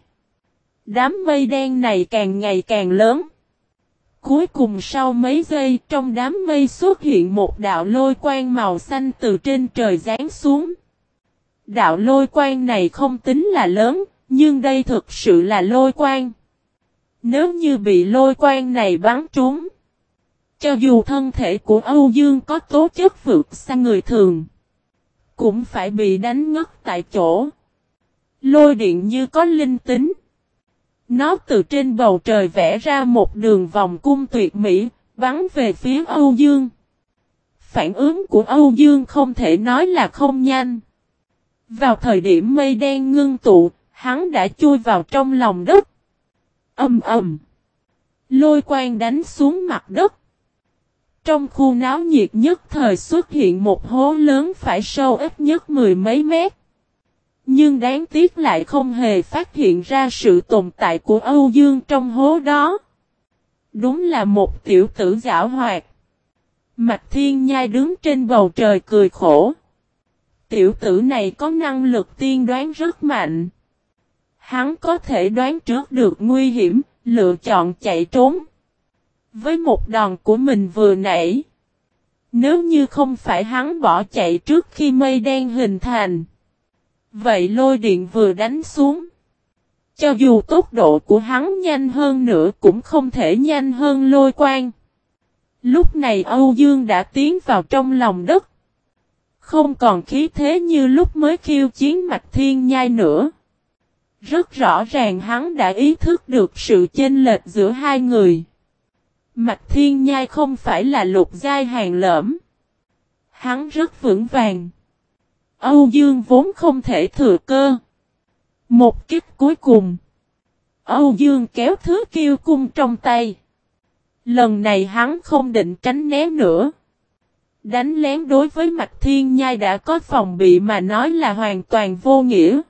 Đám mây đen này càng ngày càng lớn. Cuối cùng sau mấy giây trong đám mây xuất hiện một đạo lôi quang màu xanh từ trên trời rán xuống. Đạo lôi quang này không tính là lớn, nhưng đây thực sự là lôi quang. Nếu như bị lôi quang này bắn trúng, cho dù thân thể của Âu Dương có tố chất vượt xa người thường, cũng phải bị đánh ngất tại chỗ. Lôi điện như có linh tính. Nó từ trên bầu trời vẽ ra một đường vòng cung tuyệt mỹ, bắn về phía Âu Dương. Phản ứng của Âu Dương không thể nói là không nhanh. Vào thời điểm mây đen ngưng tụ, hắn đã chui vào trong lòng đất. Âm ầm. Lôi quang đánh xuống mặt đất. Trong khu náo nhiệt nhất thời xuất hiện một hố lớn phải sâu ít nhất mười mấy mét. Nhưng đáng tiếc lại không hề phát hiện ra sự tồn tại của Âu Dương trong hố đó. Đúng là một tiểu tử giả hoạt. Mạch Thiên Nhai đứng trên bầu trời cười khổ. Tiểu tử này có năng lực tiên đoán rất mạnh. Hắn có thể đoán trước được nguy hiểm, lựa chọn chạy trốn. Với một đòn của mình vừa nãy. Nếu như không phải hắn bỏ chạy trước khi mây đen hình thành. Vậy lôi điện vừa đánh xuống. Cho dù tốc độ của hắn nhanh hơn nữa cũng không thể nhanh hơn lôi quang. Lúc này Âu Dương đã tiến vào trong lòng đất. Không còn khí thế như lúc mới khiêu chiến mạch thiên nhai nữa. Rất rõ ràng hắn đã ý thức được sự chênh lệch giữa hai người. Mạch thiên nhai không phải là lục giai hàng lỡm. Hắn rất vững vàng. Âu Dương vốn không thể thừa cơ. Một kích cuối cùng. Âu Dương kéo thứ kiêu cung trong tay. Lần này hắn không định tránh né nữa. Đánh lén đối với Mạch Thiên Nhai đã có phòng bị mà nói là hoàn toàn vô nghĩa.